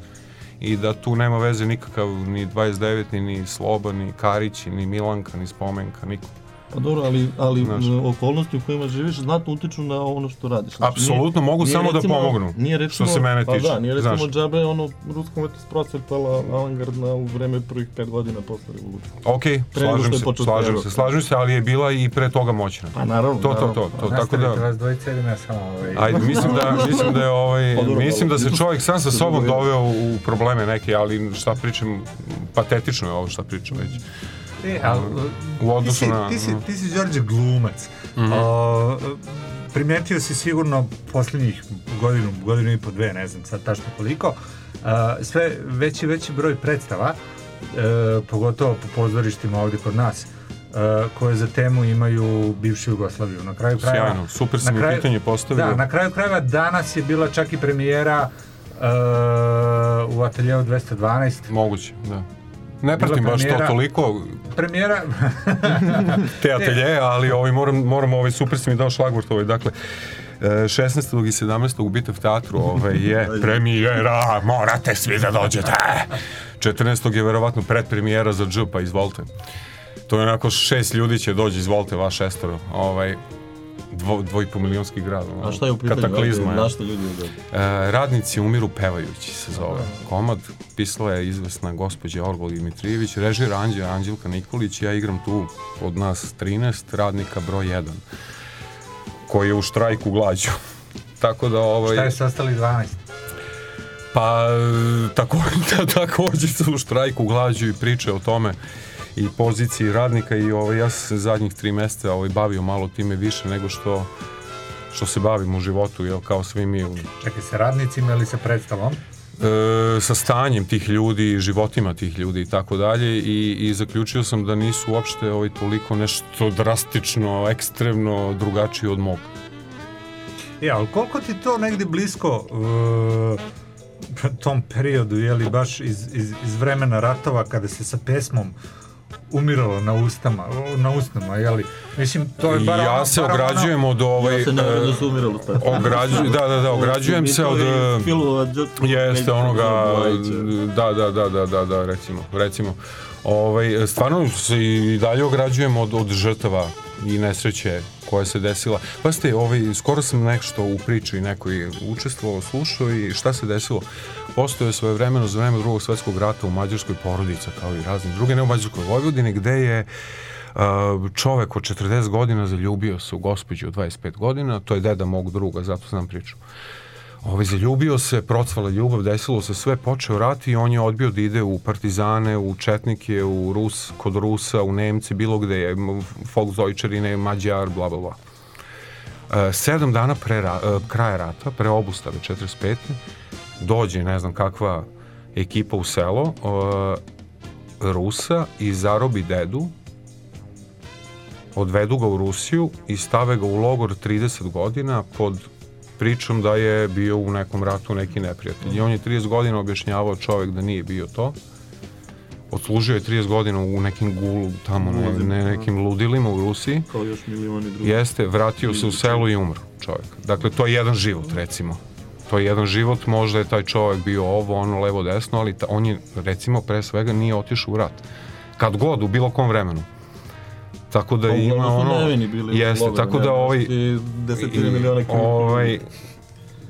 i da tu nema veze nikakav ni 29, ni, Sloba, ni Karić, ni Milanka, ni Spomenka, niko. Pa dobro, ali, ali Znaš. m, okolnosti u kojima živiš znatno utiču na ono što radiš. Znači, Apsolutno, mogu samo da pomognu, Nije što recimo, se mene pa tiče, da, nije recimo znaš. džabe ono rusko umetnost procvetala avangardna u vreme prvih pet godina posle revolucije. Ok, Pre nego slažem što se, slažem se, slažem se, ali je bila i pre toga moćna. Pa naravno, To, to, naravno. to, to, tako da... vas dvojice ili ne samo ovaj... Ajde, mislim da, mislim da je ovaj, Pa dobro, mislim da se čovjek sam sa sobom doveo u probleme neke, ali šta pričam, patetično je ovo šta pričam već. E, ali, U odnosu ti si, na- Ti si, ti si Đorđe glumac. Mhm. O, primetio si sigurno posljednjih godinu, godinu i po dve, ne znam sad tačno koliko, a, sve veći veći broj predstava, e, pogotovo po pozorištima ovdje kod nas, e, koje za temu imaju bivšu Jugoslaviju. Na kraju krajeva... Sjajno, super si mi kraju- pitanje postavio. Da, na kraju krajeva danas je bila čak i premijera e, u ateljevu 212. Moguće, da. Ne pratim baš to toliko, Premijera... te atelje, ali ovaj, moram, moram ovaj, super si mi dao šlagvort ovaj, dakle, e, 16. i 17. u Bitev teatru ovaj, je premijera, morate svi da dođete. 14. je verovatno predpremijera za dž, pa izvolite. To je onako šest ljudi će doći, izvolite, vaš šestoro. Ovaj, dvo, dvo i po milionski grad. ono, A šta je u pitanju? Kataklizma. Na šta ljudi idu? E, radnici umiru pevajući se zove. Komad pisala je izvesna gospođa Orgol Dimitrijević, režira Anđe, Anđelka Nikolić, ja igram tu od nas 13, radnika broj 1, koji je u štrajku glađu. Tako da ovaj... Šta je sa ostali 12? Pa e, tako, da, takođe su u štrajku glađu i priče o tome i poziciji radnika i ovaj, ja sam se zadnjih tri mjeseca ovaj, bavio malo time više nego što što se bavim u životu, jel, kao svi mi Čekaj, sa radnicima ili sa predstavom? e, sa stanjem tih ljudi, životima tih ljudi i tako dalje i, i zaključio sam da nisu uopšte ovaj, toliko nešto drastično, ekstremno drugačiji od mog. Ja, ali koliko ti to negdje blisko uh, tom periodu, je li baš iz, iz, iz vremena ratova kada se sa pesmom umiralo na ustama, na usnama, je li? Mislim, to je bar ja se bar ono- ograđujem od ovaj... Ja se ne vjerujem e, da su umirali s pesmom. Ograđujem, da, da, da, ograđujem se od... e, Jeste onoga, da, da, da, da, da, da, recimo, recimo. Ovaj, stvarno se i dalje ograđujem od, od žrtava i nesreće koja se desila. Pa ste, ovaj, skoro sam nešto u priči nekoj učestvovao, slušao i šta se desilo? Postoje svoje vremeno za vreme drugog svjetskog rata u Mađarskoj porodica kao i razni druge, ne u Mađarskoj Vojvodini, gde je uh, čovek od 40 godina zaljubio se u gospođu od 25 godina, to je deda mog druga, zato znam priču. Ovaj, zaljubio se, procvala ljubav, desilo se sve, počeo rat i on je odbio da ide u partizane, u četnike, u Rus, kod Rusa, u Nemci, bilo gde je, Volksdeutscherne, Mađar, bla, bla, bla. E, sedam dana pre ra- e, kraja rata, pre obustave 45. dođe, ne znam kakva ekipa u selo e, Rusa i zarobi dedu, odvedu ga u Rusiju i stave ga u logor 30 godina pod pričom da je bio u nekom ratu neki neprijatelj. I on je 30 godina objašnjavao čovjek da nije bio to. Odslužio je 30 godina u nekim gulu, tamo, ne, ne, nekim ludilima u Rusiji. Kao još milioni drugi. Jeste, vratio se u selo i umro čovjek. Dakle, to je jedan život, recimo. To je jedan život, možda je taj čovjek bio ovo, ono, levo, desno, ali ta, on je, recimo, pre svega nije otišao u rat. Kad god, u bilo kom vremenu. Tako da Pa ima ono... nevini bili Jeste, logoru, tako da ovaj... desetine miliona kilometara. Ovaj,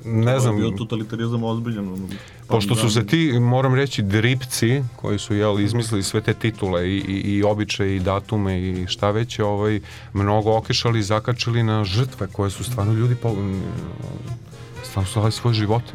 ne znam, Bio totalitarizam ozbiljan. ono, Pošto su se dan- ti, moram reći, dripci koji su jel, izmislili sve te titule i, i, i običaje i datume i šta već, ovaj, mnogo okešali i zakačili na žrtve koje su stvarno ljudi po, stvarno su dali svoje živote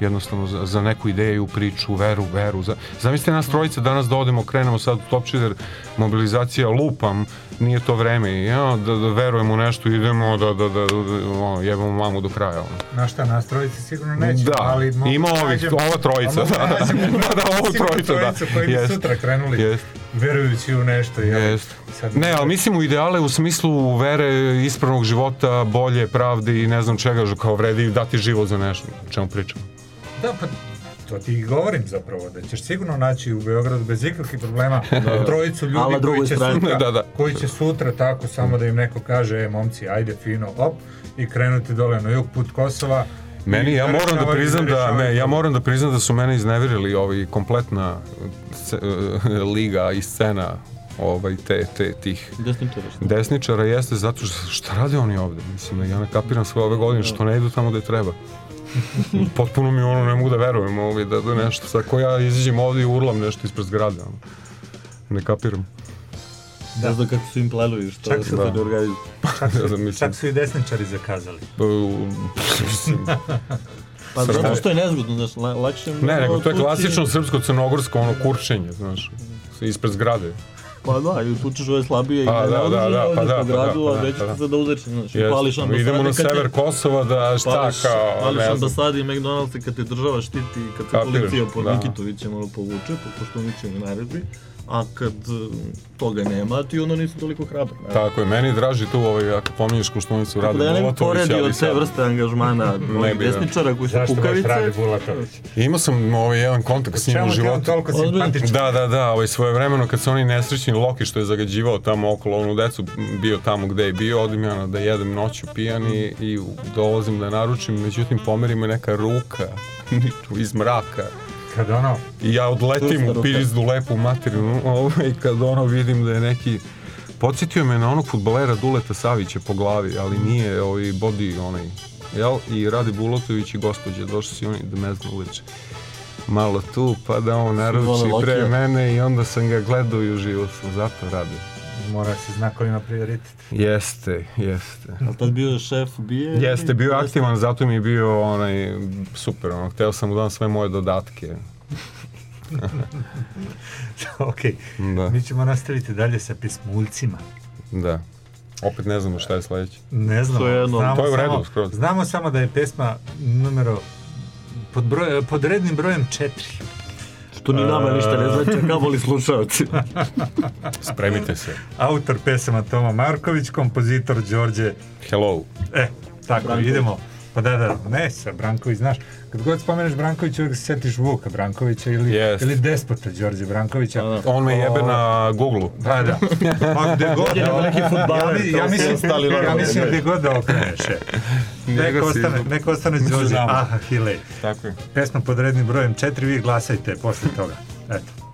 jednostavno za, za neku ideju, priču, veru, veru. Za, zamislite nas trojice danas da odemo, krenemo sad u Topčider, mobilizacija, lupam, nije to vreme, ja, da, da verujemo u nešto, idemo da, da, da, da jebamo mamu do kraja. Ono. Na šta, nas trojice sigurno neće, Da, ali mogu ima da ovih, nađemo- ova trojica, da, da. Da, da, ovu sigurno trojicu, da. koji bi Jest. sutra krenuli, Jest. verujući u nešto. jel? Jest. Sad- Ne, ali mislim u ideale u smislu vere, ispravnog života, bolje, pravde i ne znam čega, kao vredi dati život za nešto, o čemu pričam. Da, pa to ti i govorim zapravo, da ćeš sigurno naći u Beogradu bez ikakvih problema Da. trojicu A na ljudi koji će, strani. sutra, Da, da. koji će sutra tako samo da im neko kaže, e, momci, ajde fino, op, i krenuti dole na jug put Kosova. Meni, ja moram da priznam da, ne, ja moram da priznam da su mene izneverili ovi kompletna ce- liga i scena ovaj, te, te, tih Desničara, desničara jeste zato što šta rade oni ovde? Mislim, ja ne kapiram sve ove godine što ne idu tamo gde treba. Potpuno mi ono ne mogu da verujem ovaj, da, da nešto, sad ko ja izađem ovde i urlam nešto ispred zgrade. Ono. Ne kapiram. Ne znam kako su im planovi, šta Čak da su- se da. ne organizuju. Čak Ja da su, mislim. čak su i desničari zakazali. Pa, Pa zato što je nezgodno, znaš, la- lakše... ne, nego to je klasično srpsko-crnogorsko ono kurčenje, znaš, ispred zgrade. Pa da, i tučeš ove slabije Pa i da, da, da, ovdje pa da, po pa da, gradu, pa da, neće pa da. sad da udariš, znaš, Jeste. pališ ambasade. Idemo na kad te- sever Kosova da šta pališ, kao, pališ ne znam. ambasade i McDonald's kad te država štiti, kad te Kapiraš, policija po da. Nikitovićem ono povuče, po Koštunićem naredbi, a kad e, toga nema, ti onda nisi toliko hrabar. ne? Tako je, meni draži tu, ovaj, ako pominješ Koštunicu, Tako Rade da ja ne poredio te sad... vrste angažmana da. desničara koji su Zašto baš Rade kukavice. Bulatović? Imao sam ovaj jedan kontakt s njim u Čemu ti on životu. toliko simpatičan? Da, da, da, ovaj svoje vremeno kad se oni nesrećni Loki što je zagađivao tamo okolo onu decu, bio tamo gde je bio, odim ja da jedem noću pijan i, i dolazim da naručim, međutim pomeri me neka ruka iz mraka. Kad ono, I ja odletim u pizdu lepu materinu, ovaj, kad ono vidim da je neki Podsjetio me na onog futbolera Duleta Savića po glavi, ali nije ovaj body onaj, jel? I Rade Bulatović i gospođe, došli su i oni da meznu uveče. Malo tu, pa da on naruči pre mene i onda sam ga gledao i uživo sam, zato rade. Mora se zna ko ima prioritet. Jeste, jeste. Ali tad bio šef bije. Jeste, bio je aktivan, zato mi je bio onaj super, ono, hteo sam mu dam sve moje dodatke. ok, Da. mi ćemo nastaviti dalje sa pismuljcima. Da. Opet ne znamo šta je sledeće. Ne znamo, To je jedno- znamo, To je u redu, samo, skroz. znamo samo da je pesma numero pod, broj, pod rednim brojem 4. Što ni nama ništa ne znači, a kamoli slušalci. Spremite se. Autor pesama Toma Marković, kompozitor Đorđe Hello. E, tako, Branković. idemo. Pa da, da, ne, sa Branković, znaš, kad god spomeneš Brankovića, uvijek se setiš Vuka Brankovića ili, Jest. ili despota Đorđe Brankovića. On me jebe O, na Google. Da, da. Pa gde god Je da fudbaler, ja, ja, mislim, ja mislim gde god da okreneš. Neko ostane, neko ostane Đorđe. Aha, Hilej. Tako je. Pesma pod rednim brojem 4, vi glasajte posle toga. Eto.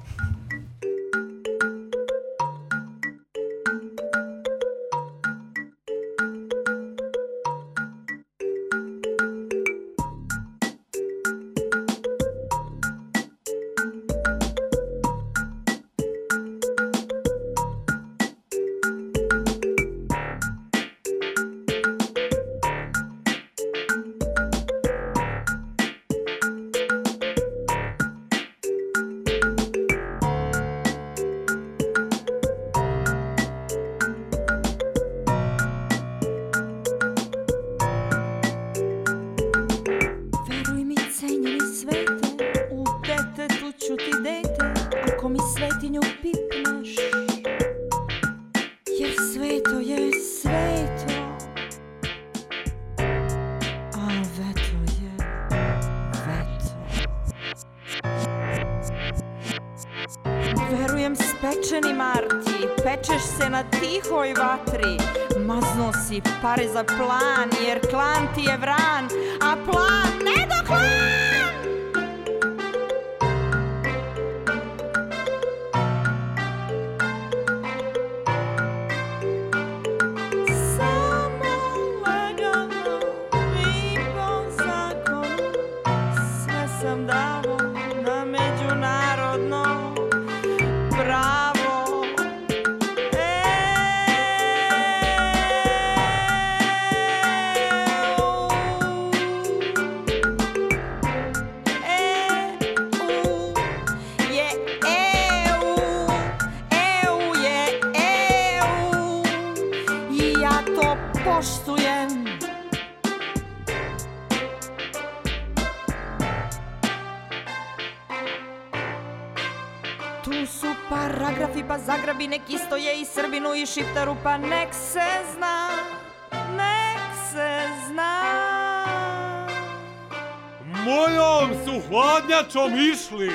Mojom su hladnjačom išli,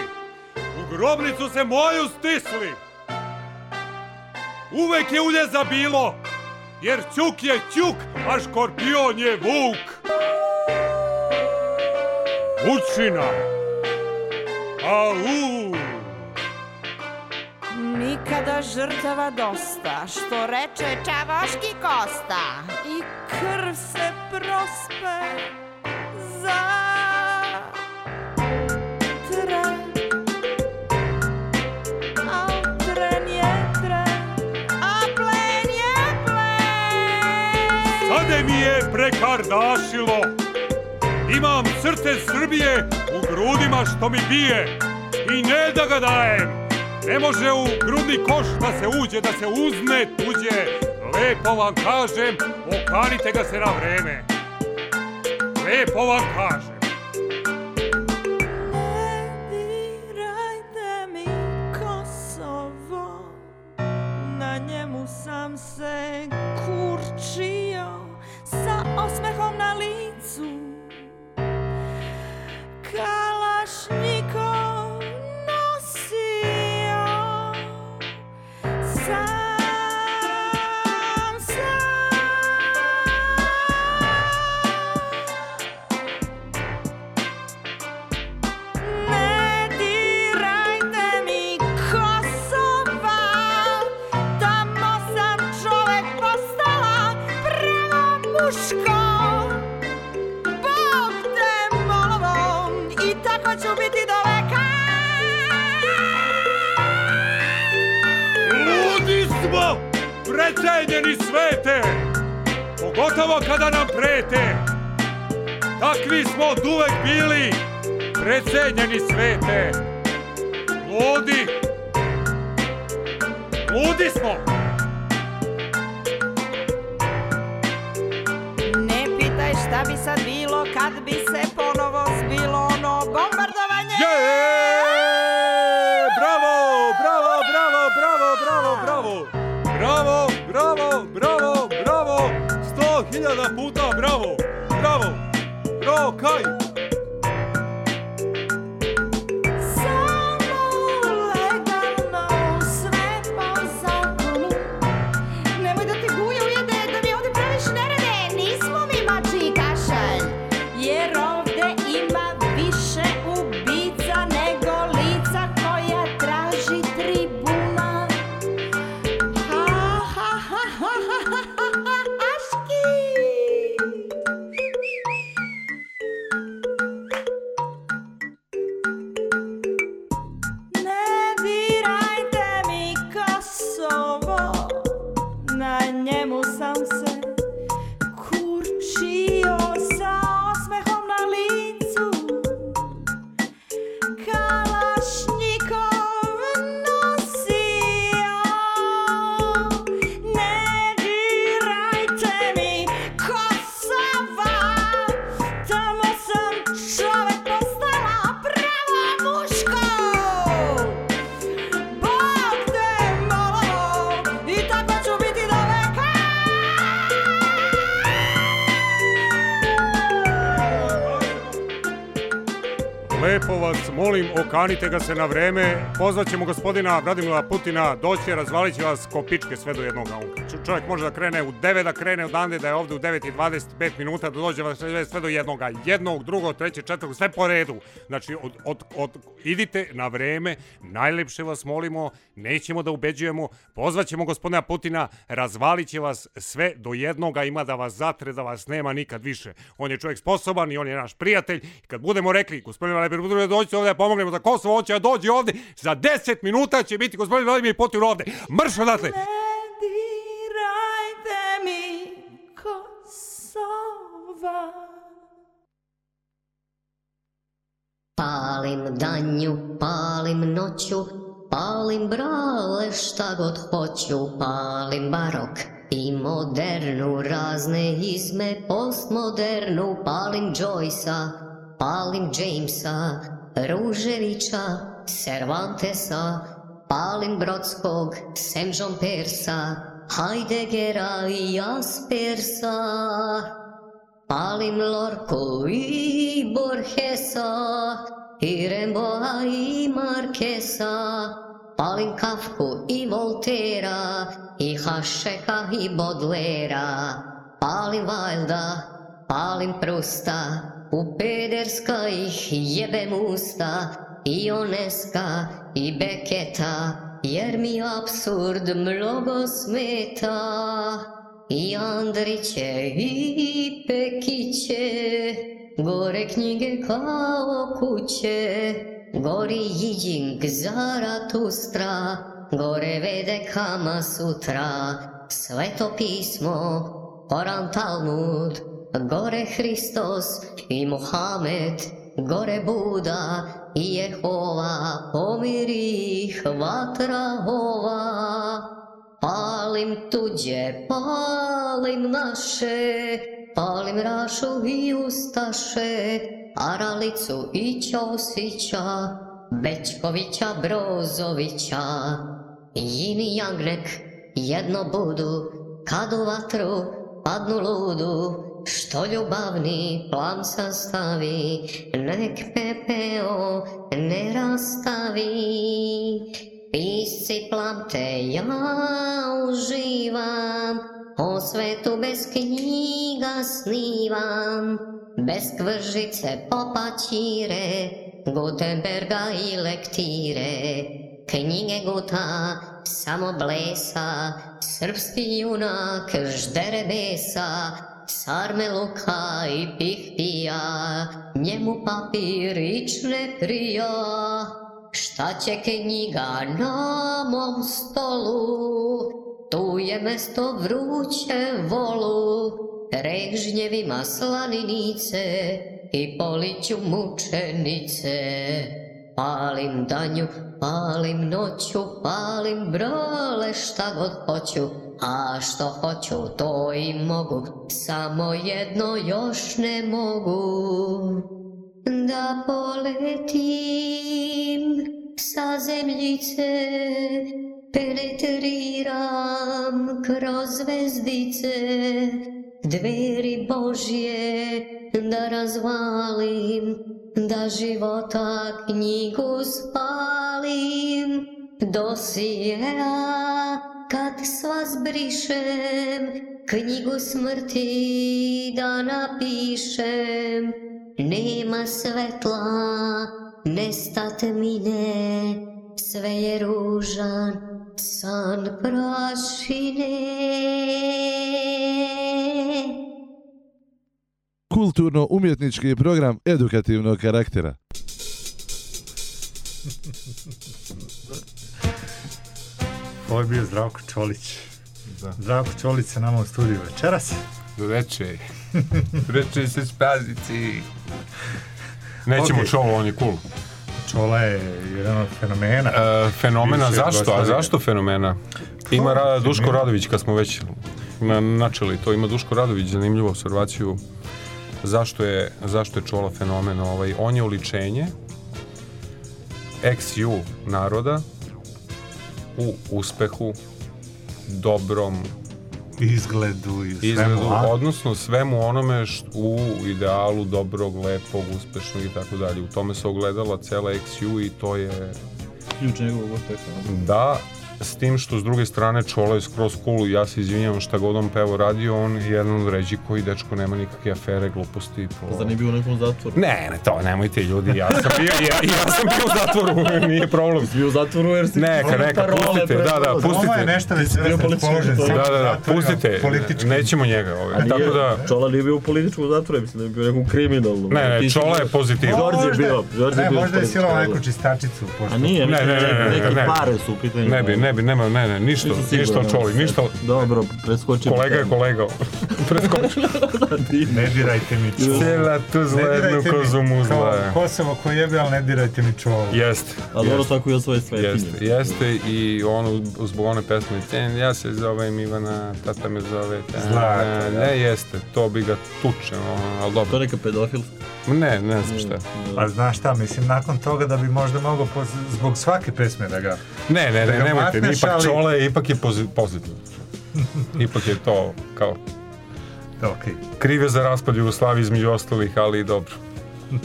u grobnicu se moju stisli. Uvek je uljeza bilo, jer ćuk je ćuk, a škorpion je vuk. Vučina. Au. Nikada žrtava dosta, što reče Čavoški Kosta. I krv se prospe za mi je prekardašilo. Imam srce Srbije u grudima što mi bije. I ne da ga dajem. Ne može u grudni koš da se uđe, da se uzme tuđe. Lepo vam kažem, okanite ga se na vreme. Lepo vam kažem. Lepo molim, okanite ga se na vreme. Pozvaćemo gospodina Vladimira Putina, doće, razvalit će vas ko pičke sve do jednog aunka. Č- Čovjek može da krene u 9, da krene odande, da je ovde u 9 i 25 minuta, da dođe sve, do jednoga. Jednog, drugog, trećeg, četvrtog, sve po redu. Znači, od, od, od, idite na vreme, najlepše vas molimo, nećemo da ubeđujemo, pozvaćemo gospodina Putina, razvalit će vas sve do jednoga, ima da vas zatre, da vas nema nikad više. On je čovjek sposoban i on je naš prijatelj. I kad budemo rekli, gospodine Vladimir Putin, dođite ovde da pomognemo za Kosovo, on će da dođe ovde, za 10 minuta će biti gospodin Vladimir Putin ovde. Mrš odatle! Dirajte Kosova. Palim danju, palim noću, palim brale šta god hoću, palim barok i modernu, razne izme, postmodernu, palim Joyce'a, palim Jamesa, Ruževića, Cervantesa, Palim Brodskog, Semžom Persa, Heideggera i Jaspersa. Palim Lorku i Borgesa, i Remboa i Markesa. Palim Kafku i Voltera, i Hašeka i Bodlera. Palim Wilda, palim Prusta, u Pederska ih jebem usta, i Oneska i Beketa, jer mi absurd mnogo smeta. I Andriće i Pekiće, gore knjige kao kuće, gori Jiđing Zaratustra, gore vede Kama Sutra, sveto pismo, Koran Talmud, gore Hristos i Mohamed, gore Buda i Jehova, pomiri ih vatra ova. Palim tuđe, palim naše, palim Rašu i Ustaše, Aralicu i Ćosića, Bečkovića, Brozovića. Jin i jedno budu, kad u vatru padnu ludu, što ljubavni plam sastavi, nek pepeo ne rastavi. Pisci plamte ja uživam, o svetu bez knjiga snivam, bez kvržice popaćire, Gutenberga i lektire. Knjige guta, samo blesa, srpski junak ždere besa, Sarmeluka i pihtija, njemu papir ić ne prija. Šta će knjiga na mom stolu, tu je mesto vruće volu, regžnjevima slaninice i poliću mučenice. Palim danju, palim noću, palim brale šta god hoću, a što hoću to i mogu, samo jedno još ne mogu. Da poletim sa zemljice, penetriram kroz zvezdice, dveri Božje da razvalim, da života knjigu spalim, dosijea kad sva zbrišem, knjigu smrti da napišem, nema svetla, nestat mine, sve je ružan san prašine. Kulturno-umjetnički program edukativnog karaktera. Ovo je bio Zdravko Čolić. Zdravko Čolić sa nama u studiju večeras. Veče. Veče se spaziti. Nećemo Ok. Čolo, on je cool. Čola je jedan od fenomena. E, fenomena Bivše zašto? A zašto fenomena? Ima Ra, Duško Radović, kad smo već ima načeli to, ima Duško Radović zanimljivu observaciju zašto je, zašto je Čola fenomen. Ovaj, on je oličenje ex-ju naroda u uspehu, dobrom, izgledu i svemu, izgledu, a? odnosno svemu onome št, u idealu dobrog, lepog, uspešnog i tako dalje. U tome se ogledala cela XU i to je Ključ njegovog uspeha. da, s tim što s druge strane Čolo je skroz cool ja se izvinjavam šta god on pevo radio, on je jedan od ređi koji dečko nema nikakve afere, gluposti. Po... Zar nije bio u nekom zatvoru? Ne, ne, to nemojte ljudi, ja sam bio, ja, ja sam bio u zatvoru, nije problem. Bio u zatvoru jer si... Neka, neka, pustite, da, da, pustite. Ovo je nešto već sve Bio politički raspoložen. zatvor. Da, da, da, pustite, politički. nećemo njega, A ovaj. nije, tako da... Čola nije bio u političkom zatvoru, mislim da je bio nekom kriminalnom. Ne, ne, Čola je pozitivan. Đorđe je bio, Đorđe je Ne, bio možda je razlog. neku čistačicu. Pošto... A nije, Ne, ne, ne, ne, ne, neke ne. pare su u pitanju. Ne bi, ne bi, nema, ne, ne, ništa, ništa o Čoli, ništa. Dobro, preskočim. Kolega je kolega. Preskoči. Ne dirajte mi čolo. Cijela tu zla Ne jednu kozu muzla. Kosovo ko jebe, ali ne dirajte mi čolo. Jeste. Ali dobro, svako ima svoje svetinje. Jeste, jeste i ono zbog one pesme "Ten, ja se zovem Ivana, tata me zove ta, Zlata, da. ne jeste, to bi ga tuče, ono, ali To dobro. je neka pedofilska. Ne, ne znam šta. Pa znaš šta, mislim, nakon toga da bi možda mogao zbog svake pesme da ga... Ne, ne, da ne, ga makneš, ipak ali- čole, ipak je pozi- pozitivno. ipak je to kao Okej. krive za raspad Jugoslavije između ostalih, ali i dobro.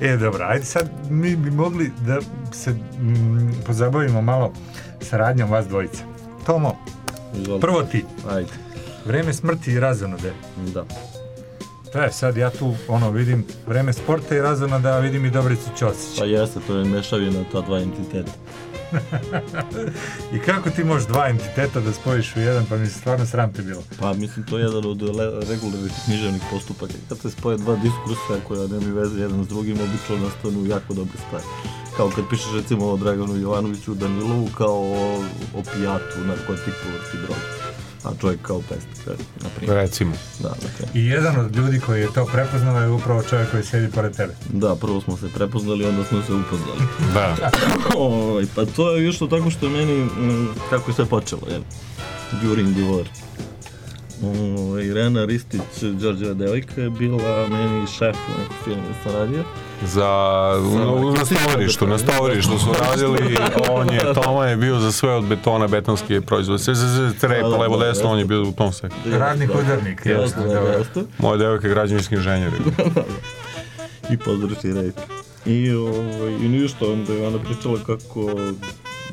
E, dobro, ajde sad mi bi mogli da se mm, pozabavimo malo saradnjom vas dvojice. Tomo, prvo ti. Ajde. Vreme smrti i razonude. Da. Je sad ja tu ono vidim vreme sporta i razonuda, a vidim i Dobricu Ćosić. Pa jeste, to je mešavina ta dva entiteta. I kako ti možeš dva entiteta da spojiš u jedan, pa mi se stvarno sram te bilo. Pa mislim, to je jedan od regularnih književnih postupaka. Kad se spoje dva diskursa koja nemaju veze jedan s drugim, obično nastanu jako dobre stvari. Kao kad pišeš recimo o Draganu Jovanoviću Danilovu kao o opijatu, narkotiku, droga. A čovjek kao pesnik, na primjer. Recimo. Da, dakle. I jedan od ljudi koji je to prepoznao je upravo čovjek koji sjedi pored tebe. Da, prvo smo se prepoznali, onda smo se upoznali. Da. Ovaj, pa to je išlo tako što je meni, mm, kako je sve počelo, jel? During the war. Ovaj, Irena Ristić, Đorđeva devojka, je bila meni šef u nekom filmu da sam radio. Za, u- na stovarištu, na stovarištu su radili, on je, Toma je bio za sve od betona, betonski proizvod, sve, Da, da, levo, da, desno, on je bio u tom sektoru. Radnik udarnik, jasno, da. Moja devojka je građevinski inženjer. I pozdraši rej. I, ovaj, I ništa, onda je ona pričala kako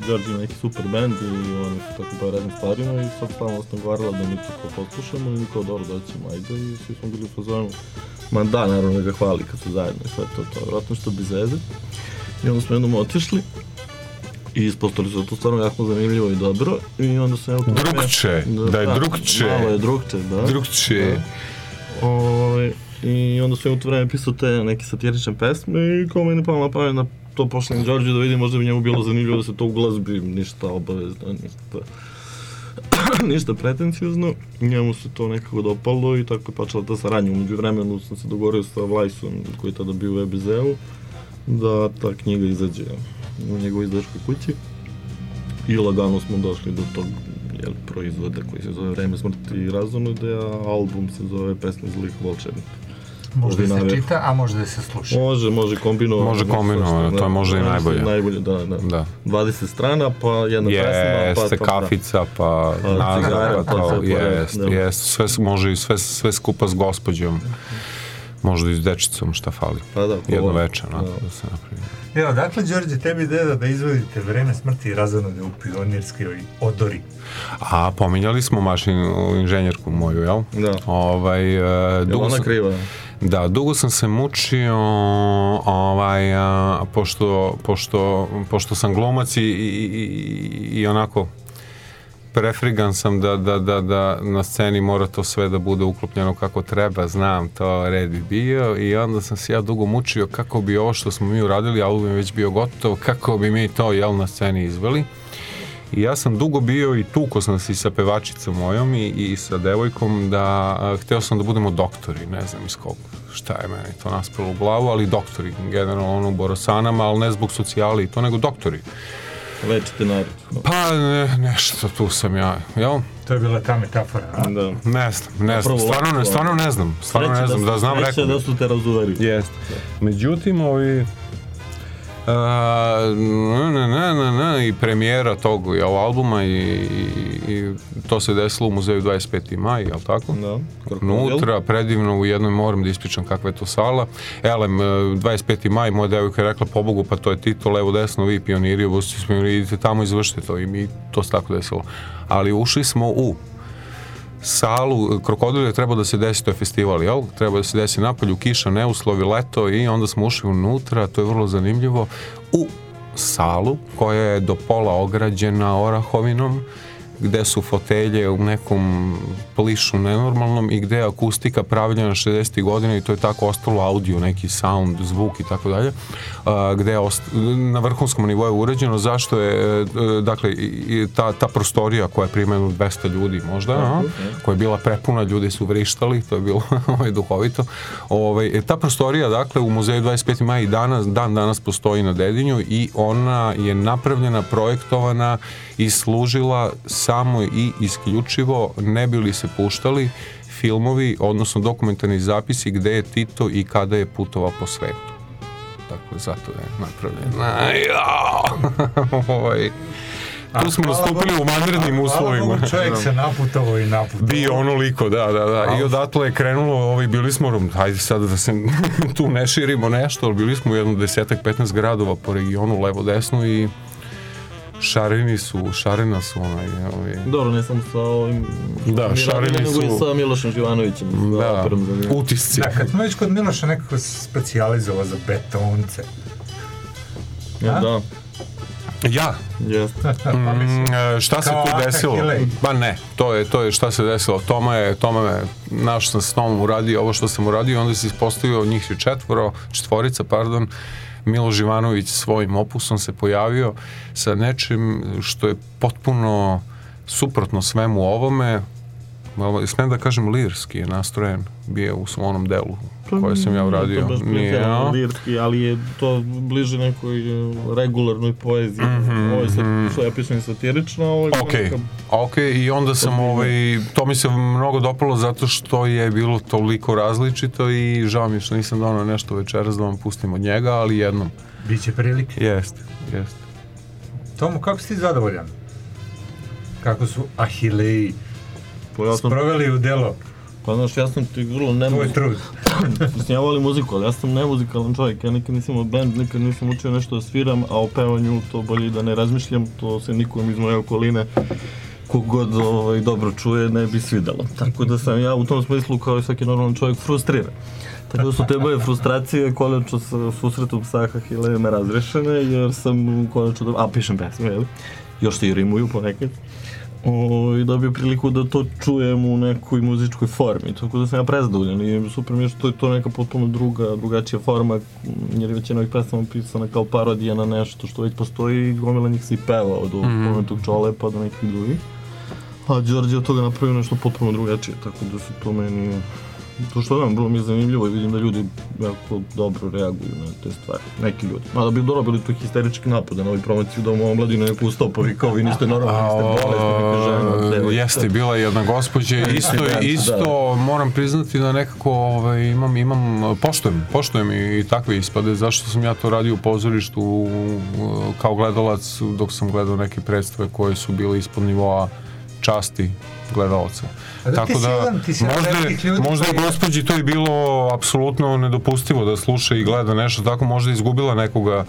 Đorđe ima neki super band i oni su tako pa raznim stvarima i sad stalno sam govorila da mi to poslušamo i kao dobro doćemo, ajde i svi smo bili u fazonu. Ma da, naravno da ga hvali kad su zajedno i sve to, to, vjerojatno što bez veze. I onda smo jednom otišli i da je to stvarno jako zanimljivo i dobro i onda sam ja u to vreme- Drugče, da je drugče. Malo je drugče, da. Drugče. Ovaj, I onda sam u to vreme pisao te neke satirične pesme i kao meni palo na pamet na to pošaljem Đorđe da vidim možda bi njemu bilo zanimljivo da se to uglazbi, ništa obavezno, ništa ništa pretencijozno. Njemu se to nekako dopalo i tako je počela ta saradnja. Umeđu vremenu sam se dogovorio sa Vlajsom, koji je tada bio u EBZ-u, da ta knjiga izađe u njegovoj izdačkoj kući. I lagano smo došli do tog jel, proizvoda koji se zove Vreme smrti i razonude, a album se zove Pesme zlih volčevnika. Možda se Ordinare- čita, a možda se sluša. Može, može kombinovano. Može kombinovano, to je možda i najbolje. Najbolje, da, da. Da. 20 strana, pa jedna pesma, Jeste, pa... pa, kafica, pa Pa cigare, pa pa to, pored, jest, da. jest, sve može i sve, sve skupa s gospođom, možda i s dečicom šta fali. Pa da, Jedno veče, no, da. da se napravi. Evo, dakle, Đorđe, tebi ideja da izvodite vreme smrti i razonude u pionirskoj odori. A pominjali smo mašinu inženjerku moju, jel? Da. Ovaj, e, dugo ona sam- kriva? Da, dugo sam se mučio, ovaj, a, pošto, pošto, pošto sam glumac i, i, i, i onako prefrigan sam da, da, da, da na sceni mora to sve da bude uklopljeno kako treba, znam, to red bi bio i onda sam se ja dugo mučio kako bi ovo što smo mi uradili, album je već bio gotov, kako bi mi to jel na sceni izveli. I ja sam dugo bio i tuko sam se i sa pevačicom mojom i, i sa devojkom da a, hteo sam da budemo doktori, ne znam iz kog, šta je meni to naspalo u glavu, ali doktori, generalno ono u Borosanama, ali ne zbog socijali i to, nego doktori. Lečite narod. Pa ne, nešto tu sam ja, jel? To je bila ta metafora, a? Da. Ne znam, ne znam, stvarno ne, stvarno ne znam, stvarno Sreće ne znam, da, znam sreće rekao da bi. su te razuverili. Jeste. Međutim, ovi... A, ne, ne, ne, ne, ne, i premijera tog jel, albuma i, i, to se desilo u muzeju 25. maj, jel tako? Da. Unutra, predivno, u jednoj moram da ispričam kakva je to sala. Elem, e, 25. maj, moja devojka je rekla, pobogu, pa to je Tito, levo, desno, vi pioniri, su pioniri, idite tamo, izvršite to i mi to se tako desilo. Ali ušli smo u salu, krokodil je trebao da se desi, to je festival, jel? Treba da se desi napolju, kiša, neuslovi, leto i onda smo ušli unutra, to je vrlo zanimljivo, u salu koja je do pola ograđena orahovinom, gde su fotelje u nekom plišu nenormalnom i gde je akustika pravljena 60. godina i to je tako ostalo audio, neki sound, zvuk i tako dalje, gde je na vrhunskom nivou je uređeno, zašto je, e, dakle, ta, ta prostorija koja je primjena 200 ljudi možda, a, koja je bila prepuna, ljudi su vrištali, to je bilo ovaj, duhovito. Ovaj, e, ta prostorija, dakle, u muzeju 25. maja i danas, dan danas postoji na Dedinju i ona je napravljena, projektovana i služila sa samo i isključivo ne bili se puštali filmovi, odnosno dokumentarni zapisi gde je Tito i kada je putovao po svetu. Dakle, zato je napravljen. Aj. Ovaj, tu smo nastupili u vanrednim uslovima. Hvala čovjek se naputovao i naputovao. Bio onoliko, da, da, da. I odatle je krenulo, ovaj, bili smo, hajde sad da se tu ne širimo nešto, ali bili smo u jednom desetak, 15 gradova po regionu, levo, desno i šareni su, šarena su onaj, ovaj, Dobro, ne samo sa ovim... Da, šareni nego su- i sa Milošem Živanovićem. Da, njega. utisci. Da, kad smo već kod Miloša nekako se specijalizovao za betonce. Ja, da. Ja? Jeste. Mm, e, šta se Kao tu desilo? Pa ne, to je, to je šta se desilo. Toma je, Toma je, naš sam s Tomom uradio ovo što sam uradio, onda se ispostavio njih je četvoro, četvorica, pardon, Milo Živanović svojim opusom se pojavio sa nečim što je potpuno suprotno svemu ovome, Ovo, smijem da kažem lirski je nastrojen bio u svom onom delu koje sam ja uradio. To baš Nije, pretjerano a? lirski, ali je to bliže nekoj e, regularnoj poeziji. Mhm, Ovo je sad, mhm. što ja pišem satirično, ovo je Ok, neka- ok, i onda sam ovaj, to mi se mnogo dopalo zato što je bilo toliko različito i žao mi što nisam donao nešto večeras da vam pustim od njega, ali jednom. Biće prilike. Jeste, jeste. Tomo, kako si ti zadovoljan? Kako su Ahileji Pa ja sam- sproveli u delo Pa znaš, ja sam ti vrlo ne tvoj trud? Mislim, ja volim muziku, ali ja sam nemuzikalan čovjek, ja nikad nisam imao band, nikad nisam učio nešto da sviram, a o pevanju to bolje da ne razmišljam, to se nikom iz moje okoline kogod ovaj, dobro čuje ne bi svidelo. Tako da sam ja u tom smislu kao i svaki normalan čovjek frustriran. Tako da su te moje frustracije konačno sa susretom sa Hilejem razrešene, jer sam konačno, a pišem pesme, jel? Još se i rimuju ponekad. O, i dobio priliku da to čujem u nekoj muzičkoj formi, tako da sam ja prezadovoljan i super mi je što je to neka potpuno druga, drugačija forma, jer je većina ovih pesama pisana kao parodija na nešto što već postoji i gomila njih se i peva od ovog Mhm. pomenutog čole pa do nekih drugih. A Đorđe od toga napravio nešto potpuno drugačije, tako da su to meni... To što vam, bilo mi je zanimljivo i vidim da ljudi jako dobro reaguju na te stvari. Neki ljudi. Mada bi dobro bili tu histerički napade na ovoj promociju da u omladinu neku ustopovi kao vi niste normalni, niste bolesni, neke žene. Jeste, bila je jedna gospođa, isto, Da, isto moram priznati da nekako ovaj, imam, imam, poštujem, poštujem i, i takve ispade, zašto sam ja to radio u pozorištu kao gledalac dok sam gledao neke predstave koje su bile ispod nivoa časti gledalaca. A da, Tako da, možda, možda koji- gospođi to je bilo apsolutno nedopustivo da sluša i gleda nešto tako, možda je izgubila nekoga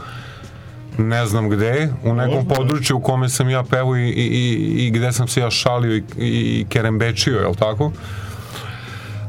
ne znam gde, u nekom Možda. području u kome sam ja pevao i, i, i, i gde sam se ja šalio i, i kerembečio, jel tako?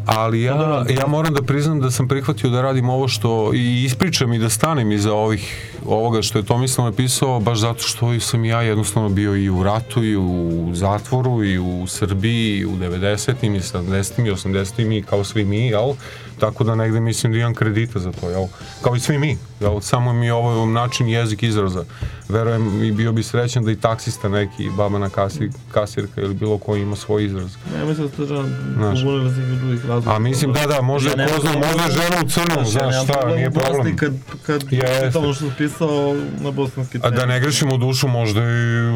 Ali ja, ja moram da priznam da sam prihvatio da radim ovo što i ispričam i da stanem iza ovih, ovoga što je Tomislav napisao, baš zato što sam ja jednostavno bio i u ratu i u zatvoru i u Srbiji i u 90-im i 70-im i 80-im i kao svi mi, jel? Tako da negde mislim da imam kredita za to, jel? Kao i svi mi, jel? Samo mi je ovo način jezik izraza. Verujem i bio bi srećan da i taksista neki, baba na kasi, kasirka ili bilo ko ima svoj izraz. Ne, mislim da žena Znaš. pobunili se iz drugih razloga. A mislim, da, da, možda Ja ko zna, možda žena u crnom, Znaš, šta, nije problem. Kad, kad Jeste. čitam ono što sam pisao na bosanski A da ne grešimo dušu, možda i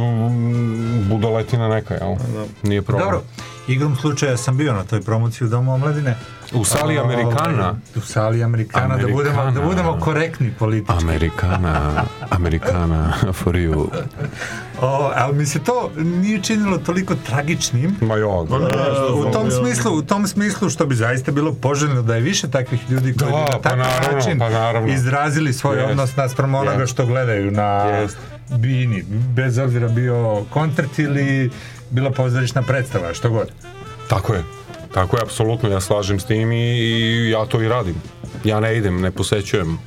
budaletina neka, jel? Nije problem. Dobro, igrom slučaja sam bio na toj promociji u Domu omladine. U sali Ovaj, Amerikana? U sali Amerikana, Da, budemo, da Amerikana. budemo korektni politički. Amerikana, Amerikana for you. O, ali mi se to nije činilo toliko tragičnim. Ma jog. u tom smislu, u tom smislu što bi zaista bilo poželjno da je više takvih ljudi koji Da, bi na pa takav naravno, način pa naravno. izrazili svoj Jest. odnos naspram onoga Jest. što gledaju na bini, bez obzira bio koncert ili bila pozorišna predstava, što god. Tako je. Tako je, apsolutno, ja slažem s tim i, i ja to i radim. Ja ne idem, ne posećujem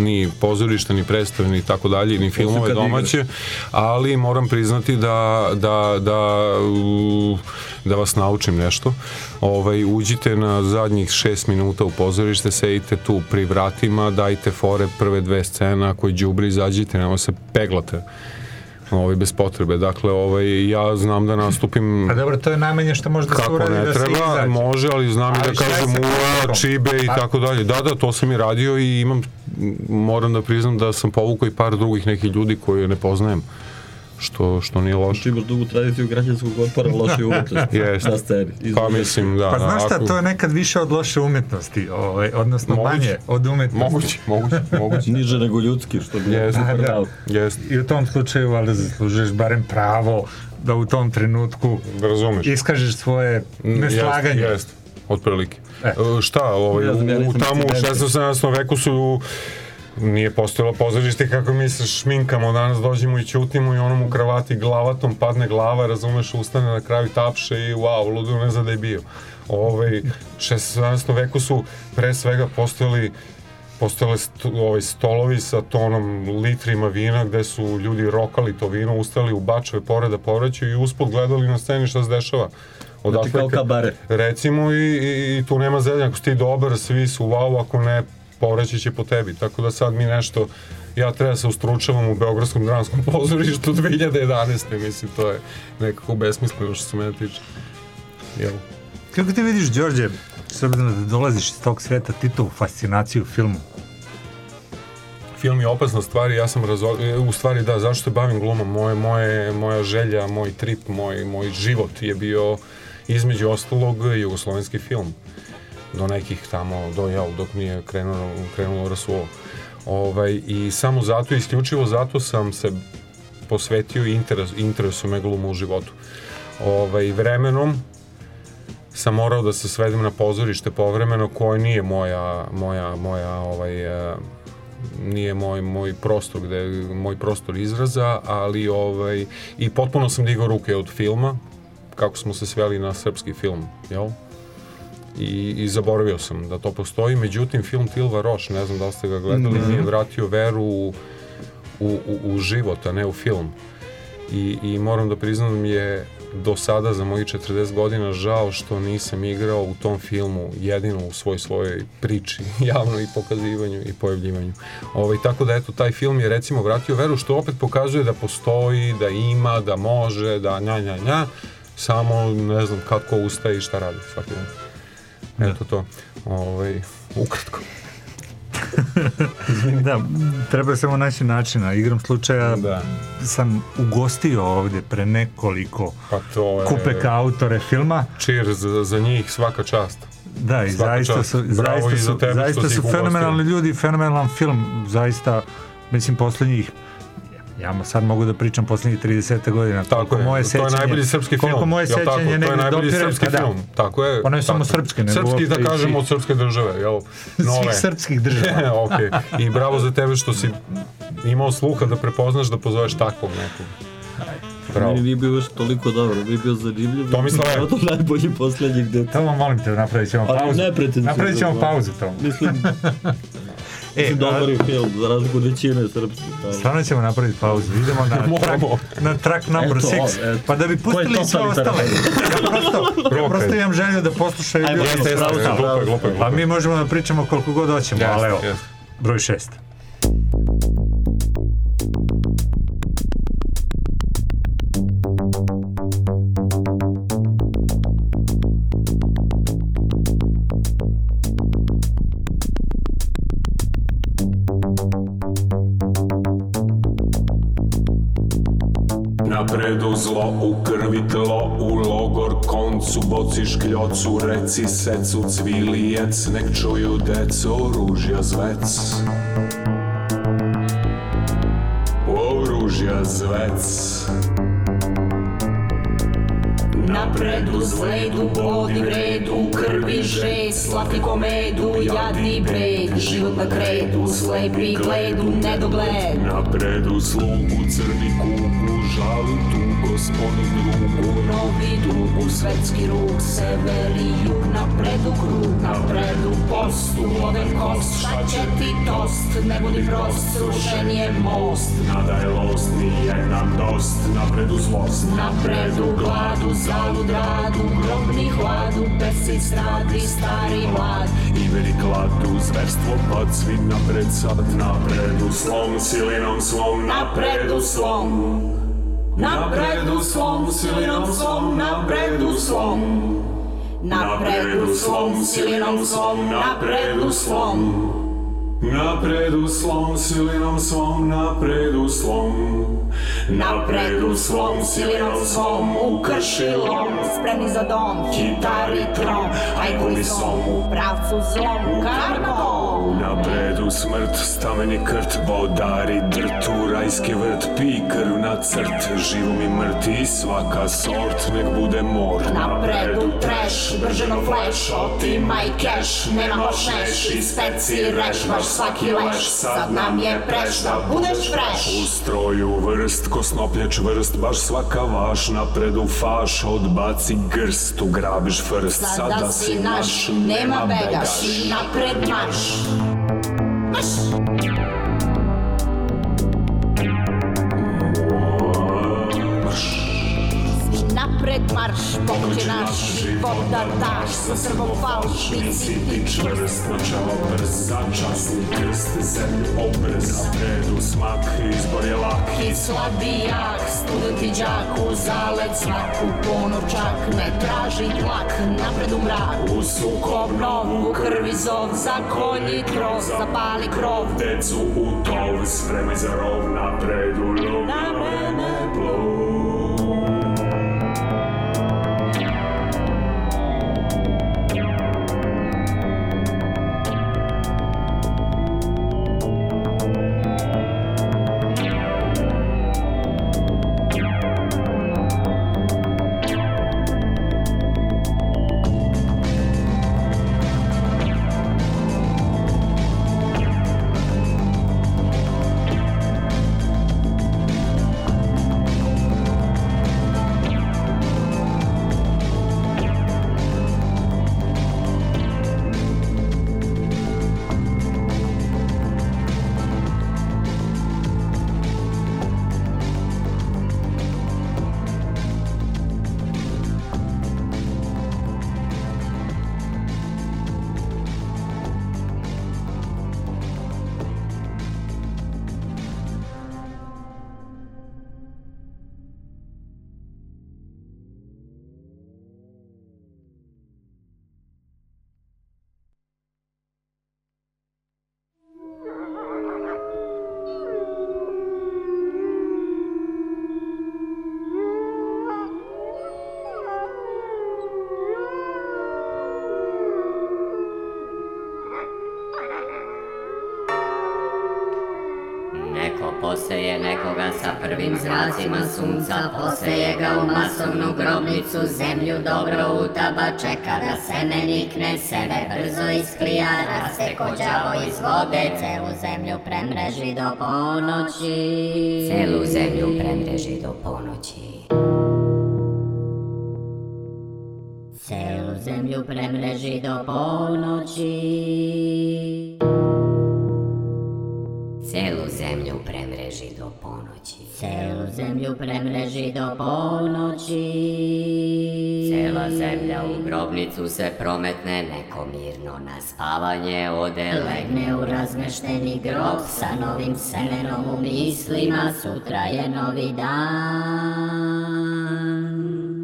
ni pozorišta, ni predstave, ni tako dalje, ni filmove domaće, ali moram priznati da, da, da, da vas naučim nešto. Ovaj, uđite na zadnjih šest minuta u pozorište, sedite tu pri vratima, dajte fore prve dve scene, ako je đubri, izađite, nema se peglate ovaj, bez potrebe. Dakle, ovaj, ja znam da nastupim Pa dobro, to je najmanje što može da se uradi ne da se treba, izađe. može, ali znam i Ali da šta kažem publikom? čibe i Pa- tako dalje. Da, da, to sam i radio i imam, moram da priznam da sam povukao i par drugih nekih ljudi koje ne poznajem. Što, što nije loše. Znači imaš dugu tradiciju građanskog otpora loše umetnosti Jeste. na sceni. Pa mislim, da. Pa da, znaš šta, ako- to je nekad više od loše umetnosti, ovaj, odnosno Moguće. manje od umetnosti. Moguće, moguće, moguće. Niže nego ljudski, što bi Jeste. Da, da. Jeste. I u tom slučaju valjda zaslužuješ barem pravo da u tom trenutku Razumeš. iskažeš svoje Mm, neslaganje. Jest, jest, otprilike. E. E, Šta, ovaj, Ne znam, ja u, tamo u student. 16. veku su nije postojalo pozorište kako mi se šminkamo, danas dođemo i ćutimo i onom u kravati glavatom padne glava, razumeš, ustane na kraju tapše i wow, ludo ne zna da je bio. Ovaj, 16. veku su pre svega postojali postojale st ovaj, stolovi sa tonom litrima vina gde su ljudi rokali to vino, ustali u bačove pored da povraćaju i usput gledali na sceni šta se dešava. Znači kao ka- kabare. Recimo i, i, i tu nema zelja, ako si ti dobar, svi su wow, ako ne, povraći će po tebi. Tako da sad mi nešto, ja treba da se ustručavam u Beogradskom dramskom pozorištu 2011. Mislim, to je nekako besmisleno što se mene tiče. Jel? Kako ti vidiš, Đorđe, s obzirom da dolaziš iz tog sveta, ti tu fascinaciju filmu? Film je opasna stvar i ja sam razo... e, u stvari da, zašto se bavim glumom? Moje, moje, moja želja, moj trip, moj, moj život je bio između ostalog jugoslovenski film. Do nekih tamo, do jel, dok nije krenulo, krenulo rasulo. Ovaj, I samo zato, isključivo zato sam se posvetio interes, interesu me gluma u životu. Ovaj, vremenom sam morao da se svedem na pozorište povremeno koje nije moja, moja, moja ovaj, e, nije moj, moj prostor gde, moj prostor izraza, ali ovaj, i potpuno sam digao ruke od filma, kako smo se sveli na srpski film, jel? I, i zaboravio sam da to postoji, međutim film Tilva Roš, ne znam da li ste ga gledali, mi je vratio veru u, u, u, u život, a ne u film. I, I moram da priznam da mi je do sada za mojih 40 godina žao što nisam igrao u tom filmu jedino u svoj svojoj priči, javno i pokazivanju i pojavljivanju. Ovaj, tako da eto, taj film je recimo vratio veru što opet pokazuje da postoji, da ima, da može, da nja, nja, nja, samo ne znam kad ko ustaje i šta radi svaki dan. Eto to, ovaj, ukratko. da, treba samo naći načina. Igrom slučaja Da. sam ugostio ovdje pre nekoliko Pa to je... kupeka autore filma. Cheers za, za njih, svaka čast. Da, i Svaka zaista čast. su, Bravo zaista su, zaista su ih ugostio. fenomenalni ljudi, fenomenalan film, zaista, mislim, posljednjih ja sad mogu da pričam posljednjih 30 godina. Tako koliko je, moje to je sećanje, najbolji srpski film. Koliko moje jel tako? sećanje To je najbolji dopire, srpski pa da. film. Tako je. Pa ne samo tako. srpski, nego Srpski da kažemo od srpske države, jel? Nove. srpskih država. ok. I bravo za tebe što si imao sluha da prepoznaš da pozoveš takvog nekog. Bravo. Meni nije bio još toliko dobro, nije bio zanimljiv. Tomislave. To najbolji posljednjih deta. Tamo molim te, napravit ćemo Ali pauzu. neprecizno, Napravit ćemo da. pauzu to. Mislim, E, dobar je film, za razliku od većine srpskih. ali- Stvarno ćemo napraviti pauzu. Idemo na track, na track number Eto, 6. eto. Pa da bi pustili sve ostale. Ja prosto, ja prosto imam želju da poslušaju Ajmo, jeste, jeste, glupo je, glupo je, Pa mi možemo da pričamo koliko god hoćemo, ali evo, broj 6. Napredu zlo, u krvi tlo, u logor koncu Bociš kljocu, reci secu, cvilijec Nek čuju deco, oružja zvec. Oružja zvec. Napred uz ledu, vodi vredu, u krvi žed, slatki komedu, jadni bred, život na kredu, slepi gledu, nedogled. Napredu slugu, crni kugu, žalu tugo, sponi drugu Novi dug u svetski ruk, sever i jug, napred u krug, napred u postu, loven kost, šta će ti tost, ne budi prost, srušen je most. Nada je lost, nije nam dost Napred u zlost Napred u gladu, zalud radu, grobni hladu, pesi stradi, stari mlad. I veri kladu, zverstvo pad Svi napred sad, napred u slom Silinom svom, Napred u slom, Napred u svom, silinom svom, u svom. Napred u svom, silinom svom, napred u svom. Napredu slom, silinom svom, napredu slom. Napredu slom, silinom svom, ukršilom. Spremni za dom, kitari trom, aj kulisom, u pravcu zlom, karmatom u smrt, stameni krt, vodari drtu, rajski vrt, pi krv na crt, živu mi mrti, svaka sort, nek bude mor. Napred u trash, brženo flash Otimaj keš, nema baš neš Ispeci reš, baš svaki leš. Sad nam je preš da budeš fresh U stroju vrst, ko snoplje čvrst, baš svaka vaš, napred u faš, odbaci grst, ugrabiš frst, Sada si naš, nema begaš i napred marš よし marš, je naš život da daš Sa srbom falš, nisi ti čvrst Na čelo brz, začasni krst, zemlju obrez, napred u smak, izbor je lak. I slabi jak, student i đak U zalet svaku ponočak Ne traži tlak, napred u mrak. U sukob nov, u krvi zov Za konji krov, zapali krov. Decu u tov, spremaj za rov, napred u lov, na mene plov. Sunca, poseje ga u masovnu grobnicu, zemlju dobro utaba, čeka da seme nikne, seme brzo isklija, raste ko đavo iz vode, celu zemlju premreži do ponoći. Celu zemlju premreži do ponoći. Celu zemlju premreži do ponoći. Celu zemlju premreži do ponoći. Celu zemlju premreži do ponoći. Cela zemlja u grobnicu se prometne, neko mirno na spavanje ode. Legne u razmešteni grob sa novim semenom u mislima, sutra je novi dan.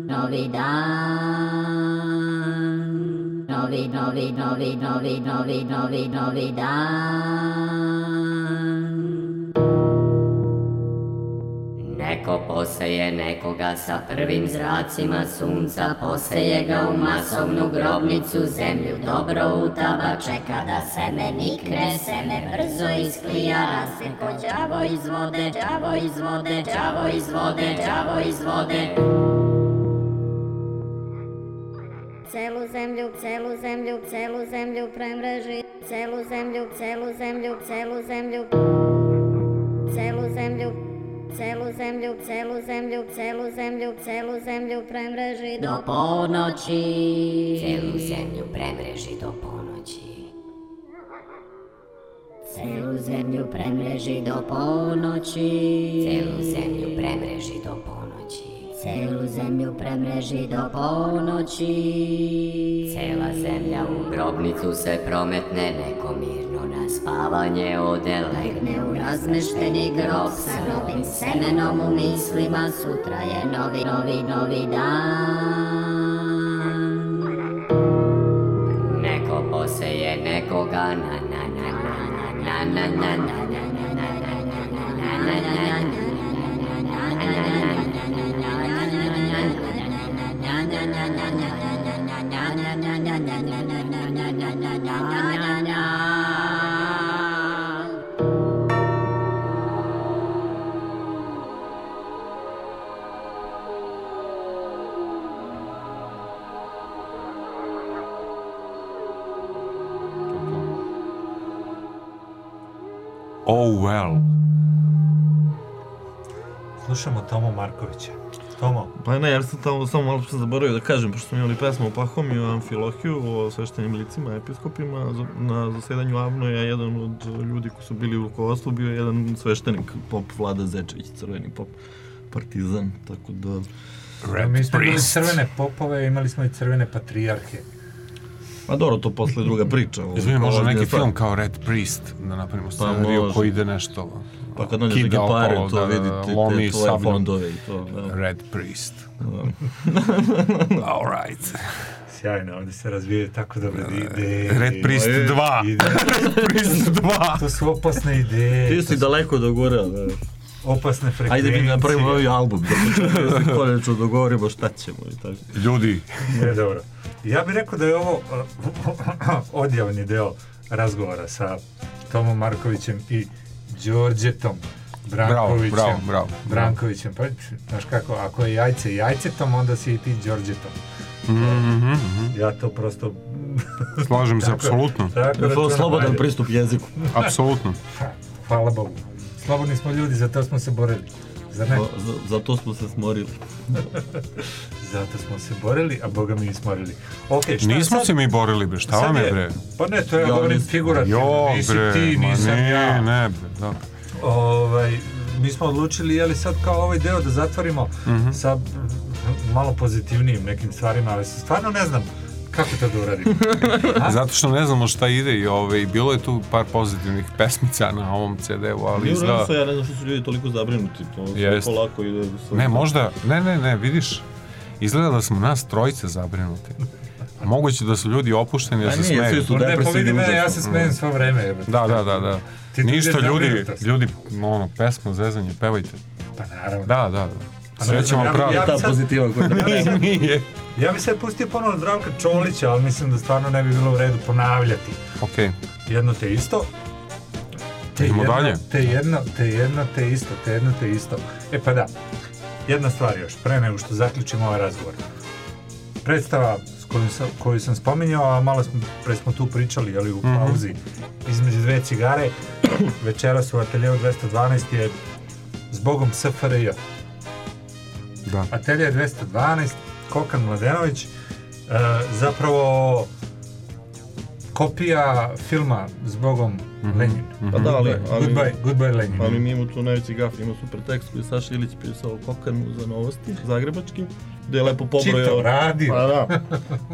Novi dan. Novi, novi, novi, novi, novi, novi, novi dan. Neko poseje nekoga sa prvim zracima sunca, poseje ga u masovnu grobnicu, zemlju dobro utaba, čeka da seme nikne, seme brzo isklija, raste ko đavo iz vode, đavo iz vode, đavo iz vode, đavo iz vode. Celu zemlju, celu zemlju, celu zemlju premreži, celu zemlju, celu zemlju, celu zemlju, celu zemlju, celu zemlju, celu zemlju, celu zemlju, celu zemlju premreži do ponoći. Celu zemlju premreži do ponoći. Celu zemlju premreži do ponoći. Celu zemlju premreži do ponoći. Celu zemlju premreži do ponoći. Cela zemlja u grobnicu se prometne, neko mirno na spavanje ode. Legne u razmešteni grob sa novim semenom u mislima, sutra je novi, novi, novi dan. Neko poseje nekoga na na na na na na Oh Tomo Markovića. Tomo, Pa ne, jer sam tamo samo malo sam zaboravio da kažem, pošto smo imali pesmu o Pahomiju, Amfilohiju, o sveštenim licima, episkopima, na zasedanju Avnoja jedan od ljudi koji su bili u rukovodstvu bio je jedan sveštenik, pop Vlada Zečević, crveni pop partizan, tako da... mi smo imali crvene popove, imali smo i crvene patrijarhe. Pa dobro, to posle druga priča. ovo- Izvini, možda neki film kao Red Priest, da napravimo scenariju može. koji ide nešto... Pa kad nađeš neke pare, okolo, to da, da, da, vidite, lomi te tvoje fondove i to, da. Red Priest. All right. Sjajno, ovdje se razvijaju tako dobre ideje. Red Priest 2. Red Priest 2. To su opasne ideje. Ti si daleko do gore, da. Opasne frekvencije. Ajde mi napravimo ovaj album, da se konačno dogovorimo šta ćemo i tako. Ljudi. Ne, dobro. Ja bih rekao da je ovo uh, odjavni deo razgovora sa Tomom Markovićem i Đorđetom Brankovićem. bravo, bravo. Brankovićem. Pa, znaš kako, ako je jajce jajcetom, onda si i ti Đorđetom. Mhm, mhm. Ja to prosto... Slažem se, apsolutno. tako To je računam, slobodan ajde. pristup jeziku. Apsolutno. Ha, Hvala Bogu. Slobodni smo ljudi, zato smo se borili. Zar ne? Pa, za- zato smo se smorili. Zato smo se borili, a Boga mi i smorili. Ok, šta Nismo sad? se mi borili, bre, šta vam je, bre? Pa ne, to ja, Ja govorim figurativno. Jo, nisi bre, ti, ma nisam ne, ja. ne, bre, da. Ovaj, mi smo odlučili, je li sad kao ovaj deo da zatvorimo Mhm. sa mm, malo pozitivnijim nekim stvarima, ali stvarno ne znam kako to da uradim. Zato što ne znamo šta ide i ovaj, bilo je tu par pozitivnih pesmica na ovom CD-u, ali izgleda... ja ne znam što su ljudi toliko zabrinuti, to Jest. polako ide. sve- Ne, možda, ne, ne, ne, vidiš, izgleda da smo nas trojice zabrinuti. Moguće da su ljudi opušteni da A se nije, smeju. su Ne, pa depresivni mene, ja se smijem svo vreme. jebote. Da, da, da, da. Ništa, ljudi, ljudi, ono, pesma, zezanje, pevajte. Pa naravno. Da, da, da. Pa ne Sve ćemo znam, ja pravi. ja Ta pozitiva koja Nije, nije. Ja bi sad pustio ponovno Zdravka Čolića, ali mislim da stvarno ne bi bilo u redu ponavljati Okej. jedno te isto. Te Idemo jedno, dalje. Te jedno, te jedno, te isto, te jedno, te isto. E pa da, jedna stvar još, pre nego što zaključimo ovaj razgovor. Predstava s kojom sam, koju sam spominjao, a malo smo, pre smo tu pričali, jeli, u Mhm. pauzi, između dve cigare, večeras u ateljevu 212 je Zbogom SFRJ. Da. Atelje 212, Kokan Mladenović, e, zapravo kopija filma Zbogom Lenin. Pa da, ali... ali Goodbye, goodbye Lenin. Ali mi imamo tu najveći gaf, ima super tekst koji je Saša Ilić pisao Kokanu za novosti, zagrebački, gde je lepo pobrojao... Čitao, radio. Pa da,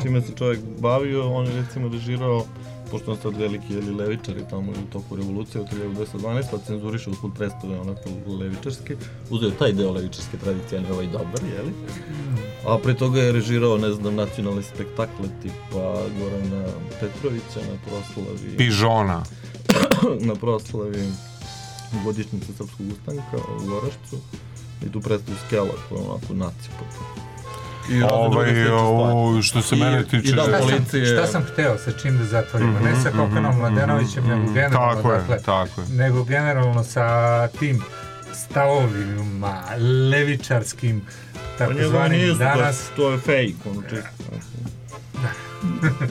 čime se čovjek bavio, on je recimo režirao, pošto on sad veliki ili levičar je tamo u toku revolucije u 1912, pa cenzuriše usput predstave onako levičarske, uzeo je taj deo levičarske tradicije, ne ovaj dobar, jeli? A pre toga je režirao, ne znam, nacionalne spektakle tipa Gorana Petrovića na proslavi... Pižona. na proslavi godišnjice Srpskog ustanka u Gorašcu i tu predstavu Skela koja je onako nacipa. I Ovaj, o, što se I- mene tiče... I da, Šta sam, policije... šta sam hteo, sa čim da zatvorimo? ne sa Mhm, Kokanom mhm, Mladenovićem, mhm, nego mhm. generalno, Tako je, dakle, tako je. nego generalno sa tim stavovima levičarskim, Pa takozvanim nisu danas. to je fake, ono čisto.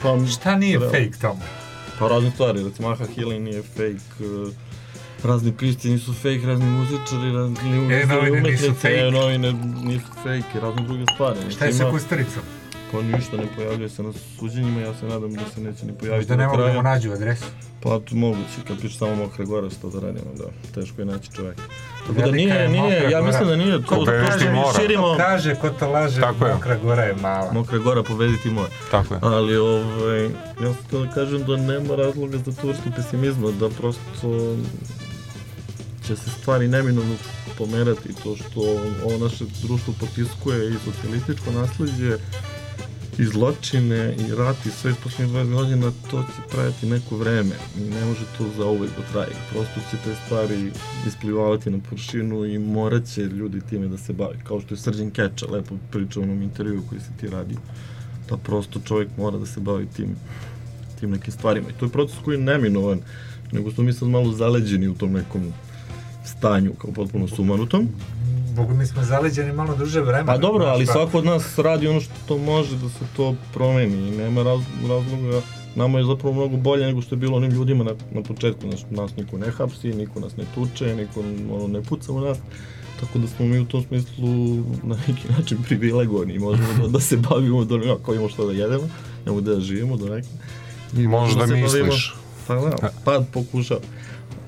Pa, Šta nije fake tamo? Pa razne stvari, recimo Aha Hilley nije fake, uh, razni pisci nisu fake, razni muzičari, razni E, novine nisu umetnici, fake. e, novine nisu fake, razne druge stvari. Šta je sa Ima- Pa ništa ne pojavljuje se na suđenjima, ja se nadam da se neće ni pojaviti Možda ne mogu da mu nađu adresu. Pa moguće, kad piše samo Mokra Gora, što da radimo, da, teško je naći čovjek. Tako da nije, je nije, ja mislim da nije to, to, kaže, širimo... to kaže, ko to laže, Tako je. Mokra Gora je mala. Mokra Gora pobediti more. Tako je. Ali ovaj, ja sam to da kažem da nema razloga za tu vrstu pesimizma, da prosto će se stvari neminovno pomerati to što ovo naše društvo potiskuje i socijalističko nasledđe i zločine i rat i sve iz posljednjih 20 godina, to će trajati neko vreme i ne može to za uvek da traje. Prosto će te stvari isplivavati na površinu i morat će ljudi time da se bavi. Kao što je Srđan Keča lepo pričao u onom intervju koji si ti radio. Da prosto čovjek mora da se bavi tim, tim nekim stvarima. I to je proces koji je neminovan, nego smo mi sad malo zaleđeni u tom nekom stanju, kao potpuno sumanutom. Bogu mi smo zaleđeni malo duže vremena. Pa dobro, ali Znaš, svako od nas radi ono što može da se to promeni i nema raz, razloga nama je zapravo mnogo bolje nego što je bilo onim ljudima na, na početku, nas, nas niko ne hapsi, niko nas ne tuče, niko ono, ne puca u nas, tako da smo mi u tom smislu na neki način privilegovani možemo da, da se bavimo do onoga ako imamo što da jedemo, imamo da živimo do neke. I Možeš da se bavimo- misliš. Pa da, pa pokušao.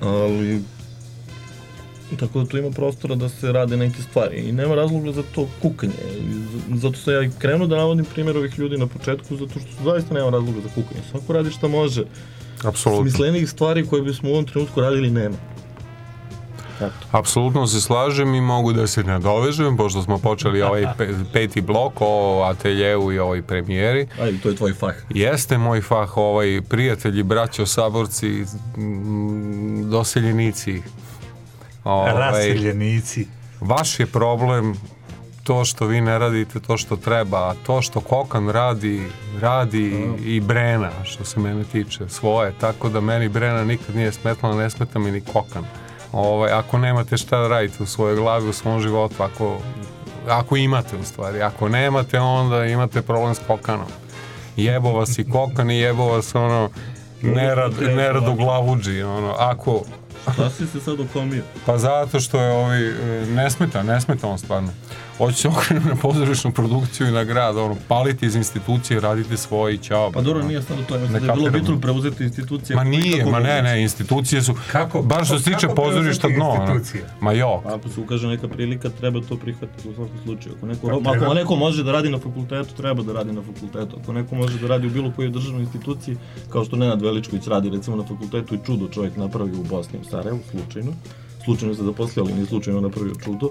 Ali tako da tu ima prostora da se rade neke stvari i nema razloga za to kukanje. Zato sam ja i krenuo da navodim primjer ovih ljudi na početku, zato što zaista nema razloga za kukanje. Svako radi šta može. Apsolutno. Smislenijih stvari koje bismo u ovom trenutku radili nema. Apsolutno se slažem i mogu da se nadovežem, pošto smo počeli ovaj pe- peti blok o ateljevu i ovoj premijeri. Ajde, to je tvoj fah. Jeste moj fah, ovaj prijatelji, braćo, saborci, doseljenici. Ovaj, Raseljenici. Vaš je problem to što vi ne radite to što treba, a to što Kokan radi, radi i Brena, što se mene tiče, svoje, tako da meni Brena nikad nije smetala, ne smeta mi ni Kokan. Ovaj, ako nemate šta da radite u svojoj glavi, u svom životu, ako, ako imate u stvari, ako nemate, onda imate problem s Kokanom. Jebo vas i Kokan i jebo vas ono, nerad, nerad u glavuđi, ono, ako, Šta si se sad okomio? pa zato što je ovi, e, ne smeta, ne smeta on stvarno. Hoće se okrenuti na pozorišnu produkciju i na grad, ono, paliti iz institucije, radite svoje i ćao. Pa dobro, nije sad to, mislim da je bilo bitno preuzeti institucije. Ma nije, ma ne, ne, institucije su, Kako- baš što se tiče pozorišta dno, ono. ma jok. Ako se ukaže neka prilika, treba to prihvatiti u svakom slučaju. Ako neko, Pa ako neko može da radi na fakultetu, treba da radi na fakultetu. Ako neko može da radi u bilo kojoj državnoj instituciji, kao što Nenad Veličković radi recimo na fakultetu i čudo čovjek napravio u Bosni, u Sarajevu, slučajno. Slučajno se zaposlio, ali nije slučajno napravio čudo.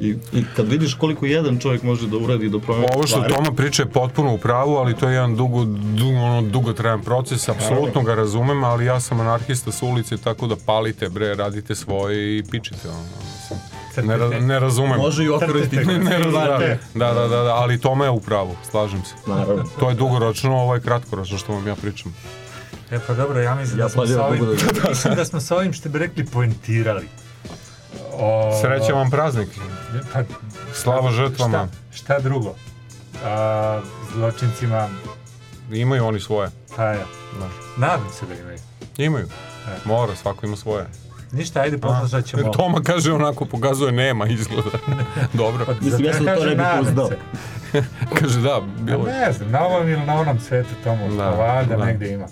I, I kad vidiš koliko jedan čovjek može da uradi do promene Ovo što stvari, Toma priča je potpuno u pravu, ali to je jedan dugo, dugo, ono, dugotrajan proces, apsolutno ga razumem, ali ja sam anarhista s ulice, tako da palite, bre, radite svoje i pičite, ono, mislim. Ne, ra- ne razumem. Može i okviru ne, razumem. Da, da, da, da, ali Toma je u pravu, slažem se. Naravno. To je dugoročno, ovo je kratkoročno što vam ja pričam. E pa dobro, ja mislim Ja da smo sa ovim, dugo da- mislim da smo sa ovim što bi rekli poentirali. O, Srećan vam praznik. Pa, Slava žrtvama. Šta, šta drugo? A, zločincima, Imaju oni svoje. pa ja, Da. nadam se da imaju. Imaju. E. Mora, svako ima svoje. Ništa, ajde poslušat ćemo. Toma kaže onako, pokazuje nema izgleda. Dobro. Mislim, ja sam to ne bih se. kaže da, Pa bilo je. ne znam, na ovom ili na onom svetu tomu, Da, da, valjda da. negde ima.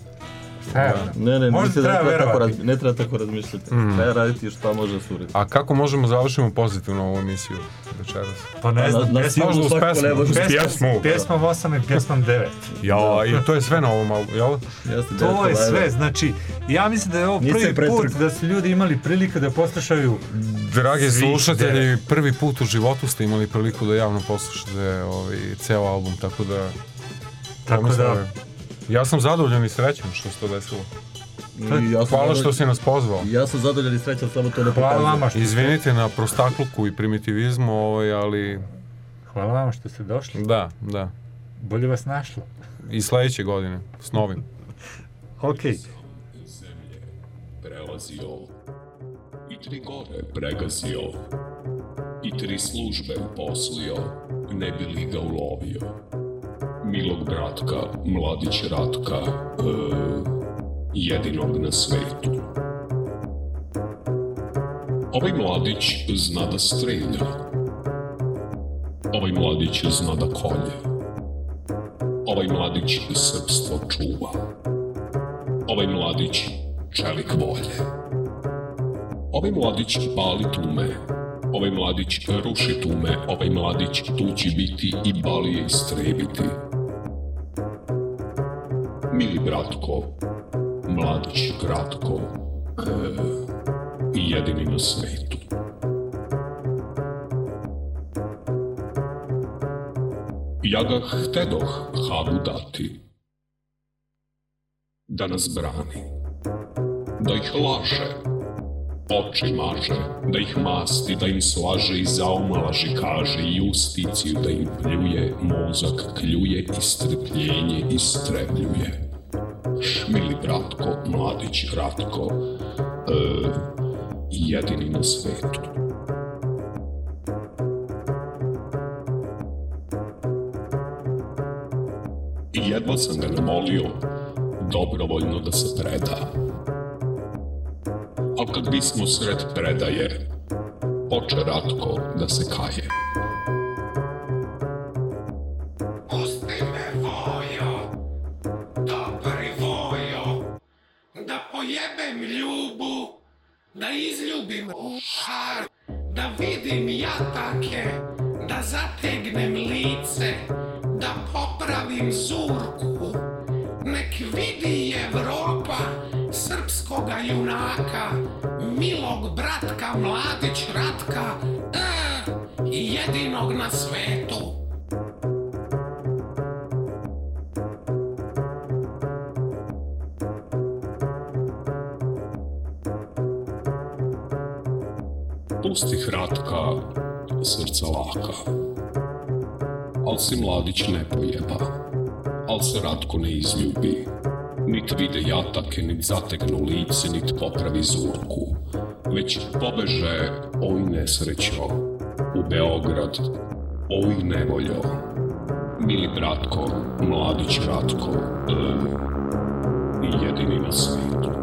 Znam? Ne, ne, Možda da ne treba treba, tako, raz, ne treba tako razmišljati. Mm. Treba raditi šta može da se uredi. A kako možemo završimo pozitivno ovu emisiju večeras? Pa ne znam, na pjesma- Možda uz pesmu. Uz pjesmu. Pjesmom 8 i pjesmom 9. Ja, i to je sve na ovom albumu, jel? Jeste, To je sve, znači, ja mislim da je ovo prvi put da su ljudi imali priliku da poslušaju Dragi slušatelji, prvi put u životu ste imali priliku da javno poslušate ovaj, ceo album, tako da... Tako da- Ja sam zadovoljan i srećan što se to desilo. I ja sam Hvala što si nas pozvao. Ja sam zadovoljan i srećan, samo to ne Hvala pokazujem. vama što Izvinite na prostakluku i primitivizmu, ovaj, ali Hvala vama što ste došli. da, da. Bolje vas našlo. I sledeće godine, s novim. Okej. prelazio i tri gore pregazio i tri službe poslio ne bi li ga ulovio milog bratka mladić ratka e, jedinog na svetu. Ovaj mladić zna da strelja. Ovaj mladić zna da kolje. Ovaj mladić srpstvo čuva. Ovaj mladić čelik volje. Ovaj mladić pali tume, ovaj mladić ruši tume, ovaj mladić tu će biti i balije istrebiti. Mili bratko, mladić kratko, e, i jedini na svetu. Ja ga htedoh Hagu dati, da nas brani, da ih laže, oči maže, da ih masti, da im slaže i zauma laži kaže i usticiju da im pljuje, mozak kljuje i strpljenje istrebljuje. Šmili bratko, mladić Ratko, e, jedini na svetu. I jedva sam ga namolio dobrovoljno da se preda. Al kad bismo sred predaje, poče Ratko da se kaje. Da izljubim u šar, da vidim jatake, da zategnem lice, da popravim zurku. Nek vidi Evropa srpskoga junaka, milog bratka mladić Ratka, e, jedinog na svetu. Pusti Ratka, srca laka. Al se mladić ne pojeba, al se Ratko ne izljubi. Nit vide jatake, nit zategnu lice, nit popravi zurku. Već pobeže, oj nesrećo, u Beograd, oj nevoljo. Mili bratko, mladić Ratko, e, jedini na svijetu.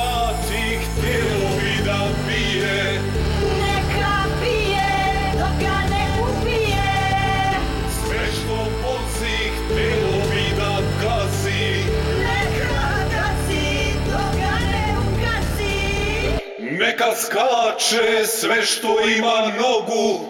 zlati htjelo bi da pije. Neka pije dok ne upije. Sve što boci htjelo bi da Neka gazi dok ne ugazi Neka skače sve što ima nogu.